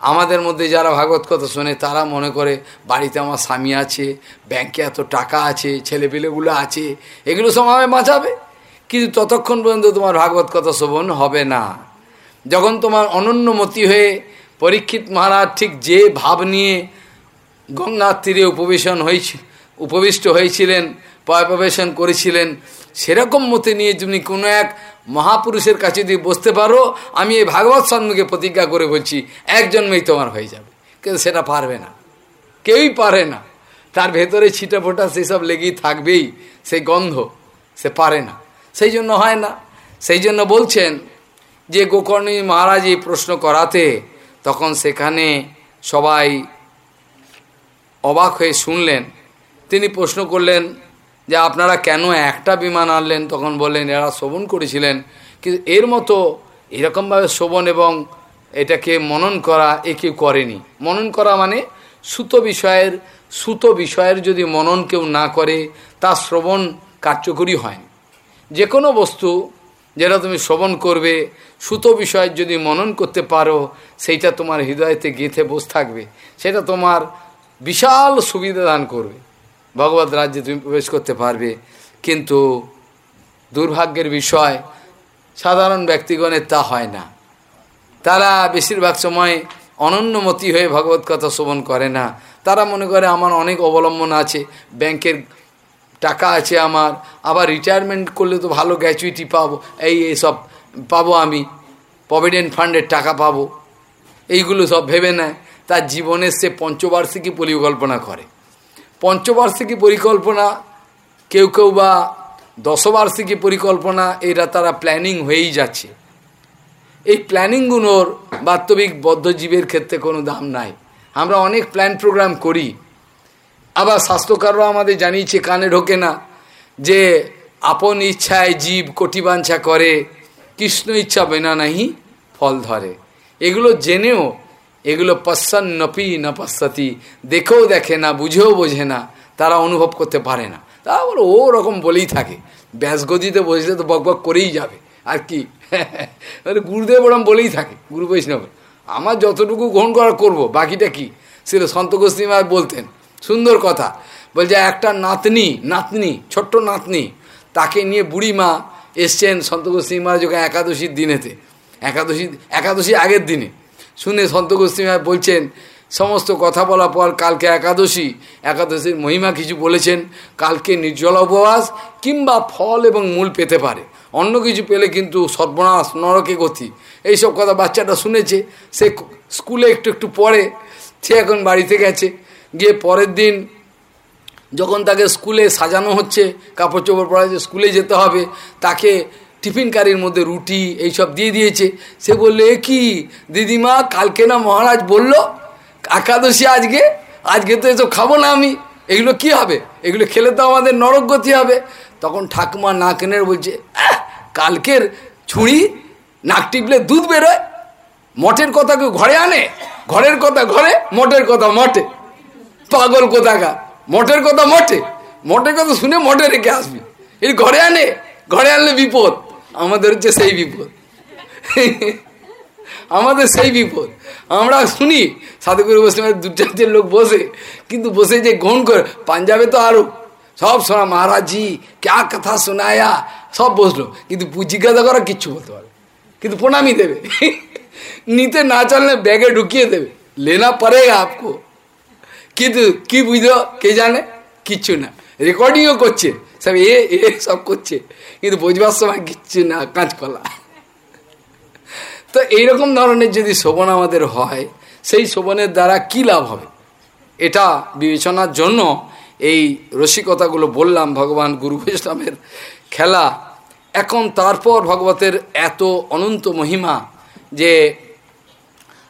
আমাদের মধ্যে যারা ভাগবত কথা শোনে, তারা মনে করে, বাড়িতে আমার স্বামী আছে, ব্যাংকে এত টাকা আছে, ছেলেপিলেগুলো আছে, এগুলো সব আমায় বাঁচাবে। কিন্তু ততক্ষণ পর্যন্ত তোমার ভাগবত কথা শোভন হবে না। যখন তোমার অনন্যমতি হয়ে পরীক্ষিত মহারাজ ঠিক যে ভাব নিয়ে গঙ্গার তীরে উপবেশন হয়েছে উপবিষ্ট হয়েছিলেন প্রবেশন করেছিলেন। সেরকম মতে নিয়ে তুমি কোনো এক মহাপুরুষের কাছে যদি বসতে পারো, আমি এই ভাগবত সম্মুখে প্রতিজ্ঞা করে বলছি, এক জন্মেই তোমার হয়ে যাবে। কিন্তু সেটা পারবে না। কেউই পারে না। তার ভেতরে ছিটা ফোটা সেসব লেগেই থাকবেই। সেই গন্ধ, সে পারে না। সেই জন্য হয় না। সেই জন্য বলছেন যে গোকর্ণী মহারাজ এই প্রশ্ন করাতে, তখন সেখানে সবাই অবাক হয়ে শুনলেন। তিনি প্রশ্ন করলেন, যে আপনারা কেন একটা বিমান আনলেন? তখন বললেন, এরা শোভন করেছিলেন। কিন্তু এর মতো এরকমভাবে শোভন এবং এটাকে মনন করা এ কেউ করেনি। মনন করা মানে সুতো বিষয়ের সুতো বিষয়ের যদি মনন কেউ না করে, তা শ্রবণ কার্যকরী হয় যে কোনো বস্তু যেটা তুমি শ্রবণ করবে, সুতো বিষয়ের যদি মনন করতে পারো, সেইটা তোমার হৃদয়তে গেঁথে বসে থাকবে। সেটা তোমার বিশাল সুবিধা দান করবে। ভগবত রাজ্যে তুমি প্রবেশ করতে পারবে। কিন্তু দুর্ভাগ্যের বিষয়, সাধারণ ব্যক্তিগণের তা হয় না। তারা বেশিরভাগ সময় অনন্যমতি হয়ে ভগবত কথা শ্রবণ করে না। তারা মনে করে, আমার অনেক অবলম্বন আছে, ব্যাংকের টাকা আছে আমার, আবার রিটায়ারমেন্ট করলে তো ভালো গ্র্যাচুইটি পাবো, এই সব পাবো আমি প্রভিডেন্ট ফান্ডের টাকা পাবো। এইগুলো সব ভেবে নেয়। তার জীবনের সে পঞ্চবার্ষিকী পরিকল্পনা করে। পঞ্চবার্ষিকী পরিকল্পনা, কেউ কেউ বা দশবার্ষিকী পরিকল্পনা, এরা তারা প্ল্যানিং হয়েই যাচ্ছে। এই প্ল্যানিংগুলোর বাস্তবিক বদ্ধজীবের ক্ষেত্রে কোনো দাম নাই। আমরা অনেক প্ল্যান প্রোগ্রাম করি। আবার স্বাস্থ্যকাররা আমাদের জানিয়েছে, কানে ঢোকে না, যে আপন ইচ্ছায় জীব কোটিবাঞ্ছা করে, কৃষ্ণ ইচ্ছা বেনা নাহি ফল ধরে। এগুলো জেনেও এগুলো পশ্চান নপি না পশ্চাতি দেখেও দেখে না, বুঝেও বোঝে না, তারা অনুভব করতে পারে না। তারপর ও রকম বলেই থাকে। ব্যাসগদিতে বসলে তো বক বক করেই যাবে। আর কি? (laughs) গুরুদেব ওরম বলেই থাকে, গুরু বৈষ্ণব। আমার যতটুকু গ্রহণ করা করব, বাকিটা কি? সেটা সন্ত গোস্বীমার বলতেন, সুন্দর কথা। বলছে, একটা নাতনি নাতনি, ছোট্ট নাতনি, তাকে নিয়ে বুড়ি মা এসছেন সন্ত গোস্বীমার যখন একাদশীর দিনেতে। একাদশী একাদশী আগের দিনে। শুনে সন্ত গোস্বীমা বলছেন, সমস্ত কথা বলার পর কালকে একাদশী, একাদশীর মহিমা কিছু বলেছেন, কালকে নির্জল উপবাস কিংবা ফল এবং মূল পেতে পারে। অন্য কিছু পেলে কিন্তু সর্বনাশ, নরকে গতি। এইসব কথা বাচ্চাটা শুনেছে, সে স্কুলে একটু একটু পড়ে, সে এখন বাড়িতে গেছে। গিয়ে পরের দিন যখন তাকে স্কুলে সাজানো হচ্ছে, কাপড় চোপড় পরা স্কুলে যেতে হবে, তাকে টিফিন কারির মধ্যে রুটি এইসব দিয়ে দিয়েছে। সে বলল, এ কি? দিদিমা, কালকে না মহারাজ বলল, একাদশী আজকে? আজকে তো এসব খাব না আমি। এগুলো কি হবে? এগুলো খেলে তো আমাদের নরক গতি হবে। তখন ঠাকুমা নাক এনে বলছে কালকের ছুরি, নাক টিপলে দুধ বেরোয়। মঠের কথা কেউ ঘরে আনে? ঘরের কথা ঘরে, মঠের কথা মঠে। পাগল কোথাকা মঠের কথা মঠে? মঠের কথা শুনে মঠে রেখে আসবি। এই ঘরে আনে? ঘরে আনলে বিপদ। আমাদের হচ্ছে সেই বিপদ। আমাদের সেই বিপদ। আমরা শুনি সাধুগুরু বসে দু চারটে লোক বসে, কিন্তু বসে যে গ্রহণ করে, পাঞ্জাবে তো আরও। সব শোনা মহারাজজি ক্যা কথা শোনায়া? সব বসল। কিন্তু জিজ্ঞাসা করা কিচ্ছু বলতে পারে। কিন্তু প্রণামই দেবে। নিতে না চললে ব্যাগে ঢুকিয়ে দেবে। লেনা পড়েগা আপকো। কিন্তু কি বুঝলো, কে জানে? কিচ্ছু না। রেকর্ডিংও করছে। সব এ এ সব করছে। কিন্তু বোঝবার সময় কিচ্ছু না, কাঁচকলা। তো এইরকম ধরনের যদি শোভন আমাদের হয়, সেই শোভনের দ্বারা কি লাভ হবে? এটা বিবেচনার জন্য এই রসিকতাগুলো বললাম ভগবান গুরু ইসলামের খেলা। এখন তারপর ভগবতের এত অনন্ত মহিমা যে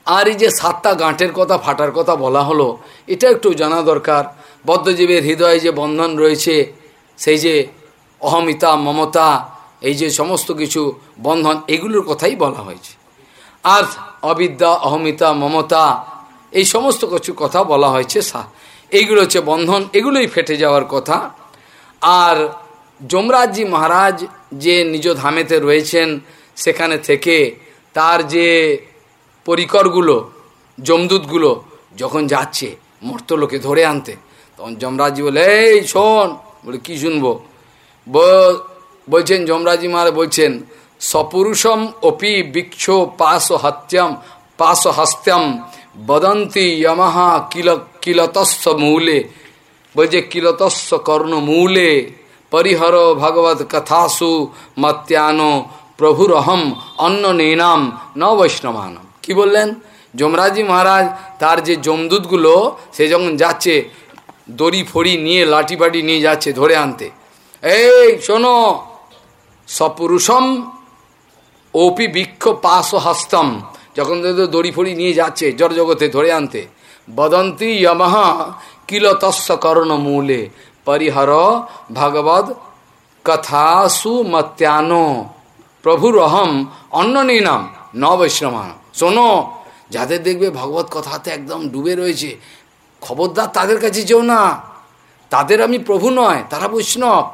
আর এই যে সাতটা গাঁটের কথা, ফাটার কথা বলা হলো, এটা একটু জানা দরকার। বদ্ধজীবের হৃদয়ে যে বন্ধন রয়েছে, সেই যে অহমিতা, মমতা, এই যে সমস্ত কিছু বন্ধন, এগুলোর কথাই বলা হয়েছে। আর অবিদ্যা, অহমিতা, মমতা, এই সমস্ত কিছু কথা বলা হয়েছে সা। এইগুলো হচ্ছে বন্ধন, এগুলোই ফেটে যাওয়ার কথা। আর যমরাজজি মহারাজ যে নিজ ধামেতে রয়েছেন, সেখানে থেকে তার যে পরিকরগুলো, যমদূতগুলো যখন যাচ্ছে, মর্তলোকে ধরে আনতে, তখন যমরাজজি বলে, এই শোন, বলে, কী শুনব? বলছেন যমরাজি মহারাজ বলছেন, সপুরুষম অপি বৃক্ষ পাশ হত্যম, পাশ হস্ত্যম, বদন্তি ইয়মাহা কিল কিলতস্ব মূলে। বলছে কিলতস্ব কর্ণ মূলে, পরিহর ভগবত কথাসু মত্যানো প্রভুরহম অন্ন নেনাম ন কি বললেন? যমরাজি মহারাজ, তার যে যমদূতগুলো, সে যখন যাচ্ছে, দড়ি ফড়ি নিয়ে লাঠি ফাটি নিয়ে যাচ্ছে ধরে আনতে এই, শোনো। সপুরুষম ওপি বৃক্ষ পাশ হস্তম যখন দড়ি ফড়ি নিয়ে যাচ্ছে জড় জগতে ধরে আনতে। বদন্তি যমহা কিলতস্য কর্ণ মূলে। পরিহর ভগবদ কথাসু মত্যানো। প্রভুর অহম অন্য নিনাম ন বৈষ্ণবান শোনো, যাদের দেখবে ভগবত কথাতে একদম ডুবে রয়েছে, খবরদার তাদের কাছে যেও না। তাদের আমি প্রভু নয়, তারা বৈষ্ণব।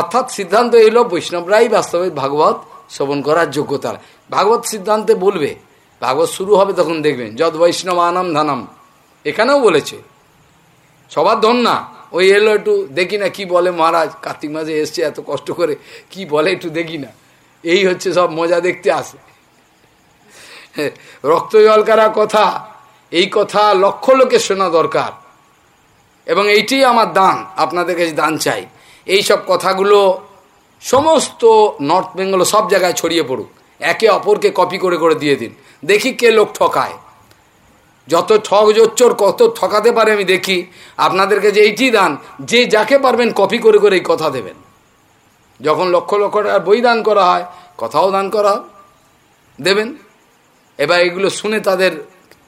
অর্থাৎ সিদ্ধান্ত এলো বৈষ্ণবরাই বাস্তবে ভাগবত শ্রবণ করার যোগ্যতা। ভাগবত সিদ্ধান্তে বলবে, ভাগবত শুরু হবে তখন দেখবেন, যদ বৈষ্ণব আনাম ধানাম। এখানেও বলেছে, সবার ধন না ওই এলো একটু দেখি না কি বলে মহারাজ, কার্তিক মাসে এসছে এত কষ্ট করে, কি বলে একটু দেখি না। এই হচ্ছে সব মজা দেখতে আসে। রক্ত জলকারা কথা, এই কথা লক্ষ লোকের শোনা দরকার। এবং এইটি আমার দান, আপনাদের কাছে দান চাই। এই সব কথাগুলো সমস্ত নর্থ বেঙ্গল সব জায়গায় ছড়িয়ে পড়ুক। একে অপরকে কপি করে করে দিয়ে দিন। দেখি কে লোক ঠকায়। যত ঠক জোচ্চর কত ঠকাতে পারে আমি দেখি। আপনাদেরকে যে এইটি দান, যে যাকে পারবেন কপি করে করে এই কথা দেবেন। যখন লক্ষ লক্ষ টাকার বই দান করা হয়, কথাও দান করা দেবেন। এবার এগুলো শুনে তাদের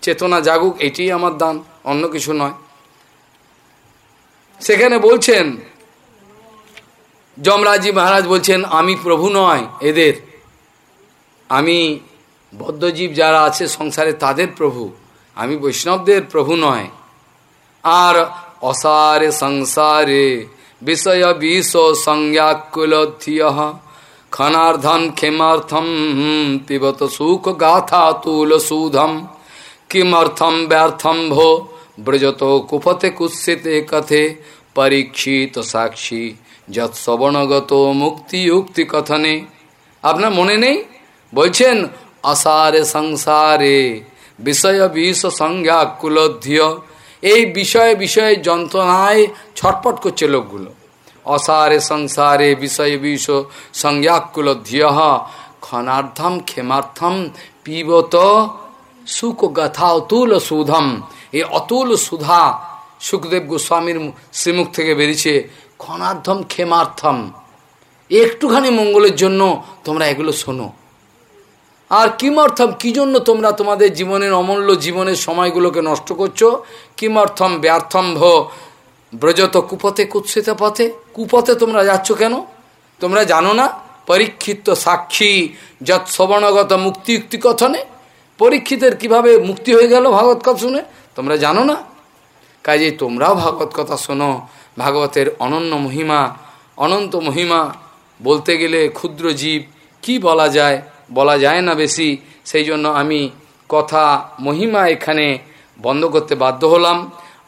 চেতনা জাগুক এটি আমার দান, অন্য কিছু নয়। সেখানে বলছেন যমরাজি মহারাজ বলছেন, আমি প্রভু নয়, এদের। আমি বদ্ধজীব যারা আছে সংসারে, তাদের প্রভু। আমি বৈষ্ণবদের প্রভু নয়। আর অসারে সংসারে বিষয় বিষ সংজ্ঞাকুলধিয় খনার্ধম ক্ষেমার্থম পিবত সুখ গাথা তুল সুধম কিমর্থম ব্যর্থম ভো ব্রজত কুপতে কুৎসিতে কথে পরীক্ষিত সাক্ষী যৎ শ্রবণগত মুক্তি উক্তি কথনে আপনার মনে নেই? বলছেন আসারে সংসারে বিষয় বিষ সংজ্ঞা কুলধ্য এই বিষয়ে বিষয়ে যন্ত্রণায় ছটপট করছে লোকগুলো। অসারে সংসারে বিষয় বিষ সংজ্ঞা সংজ্ঞাকুলধ্য ক্ষণার্থম ক্ষেমার্থম, পিবত সুখ গাথা অতুল সুধম। এই অতুল সুধা সুখদেব গোস্বামীর শ্রীমুখ থেকে বেরিয়েছে। ক্ষণার্ধম ক্ষেমার্থম। একটুখানি মঙ্গলের জন্য তোমরা এগুলো শোনো। আর কিমর্থম, কি জন্য তোমরা তোমাদের জীবনের অমূল্য জীবনের সময়গুলোকে নষ্ট করছ? কিমর্থম, ব্যর্থম ভ, ব্রজত কুপথে কুৎসিত পথে। কুপথে তোমরা যাচ্ছ কেন? তোমরা জানো না? পরীক্ষিত সাক্ষী, যৎ শ্রবণগত মুক্তিযুক্তি কথনে। পরীক্ষিতের কীভাবে মুক্তি হয়ে গেল ভাগবত কথা শুনে? তোমরা জানো না? কাজে তোমরাও ভাগবত কথা শোনো। ভাগবতের অনন্য মহিমা, অনন্ত মহিমা। বলতে গেলে ক্ষুদ্র জীব, কি বলা যায়? বলা যায় না বেশি। সেই জন্য আমি কথা মহিমা এখানে বন্ধ করতে বাধ্য হলাম।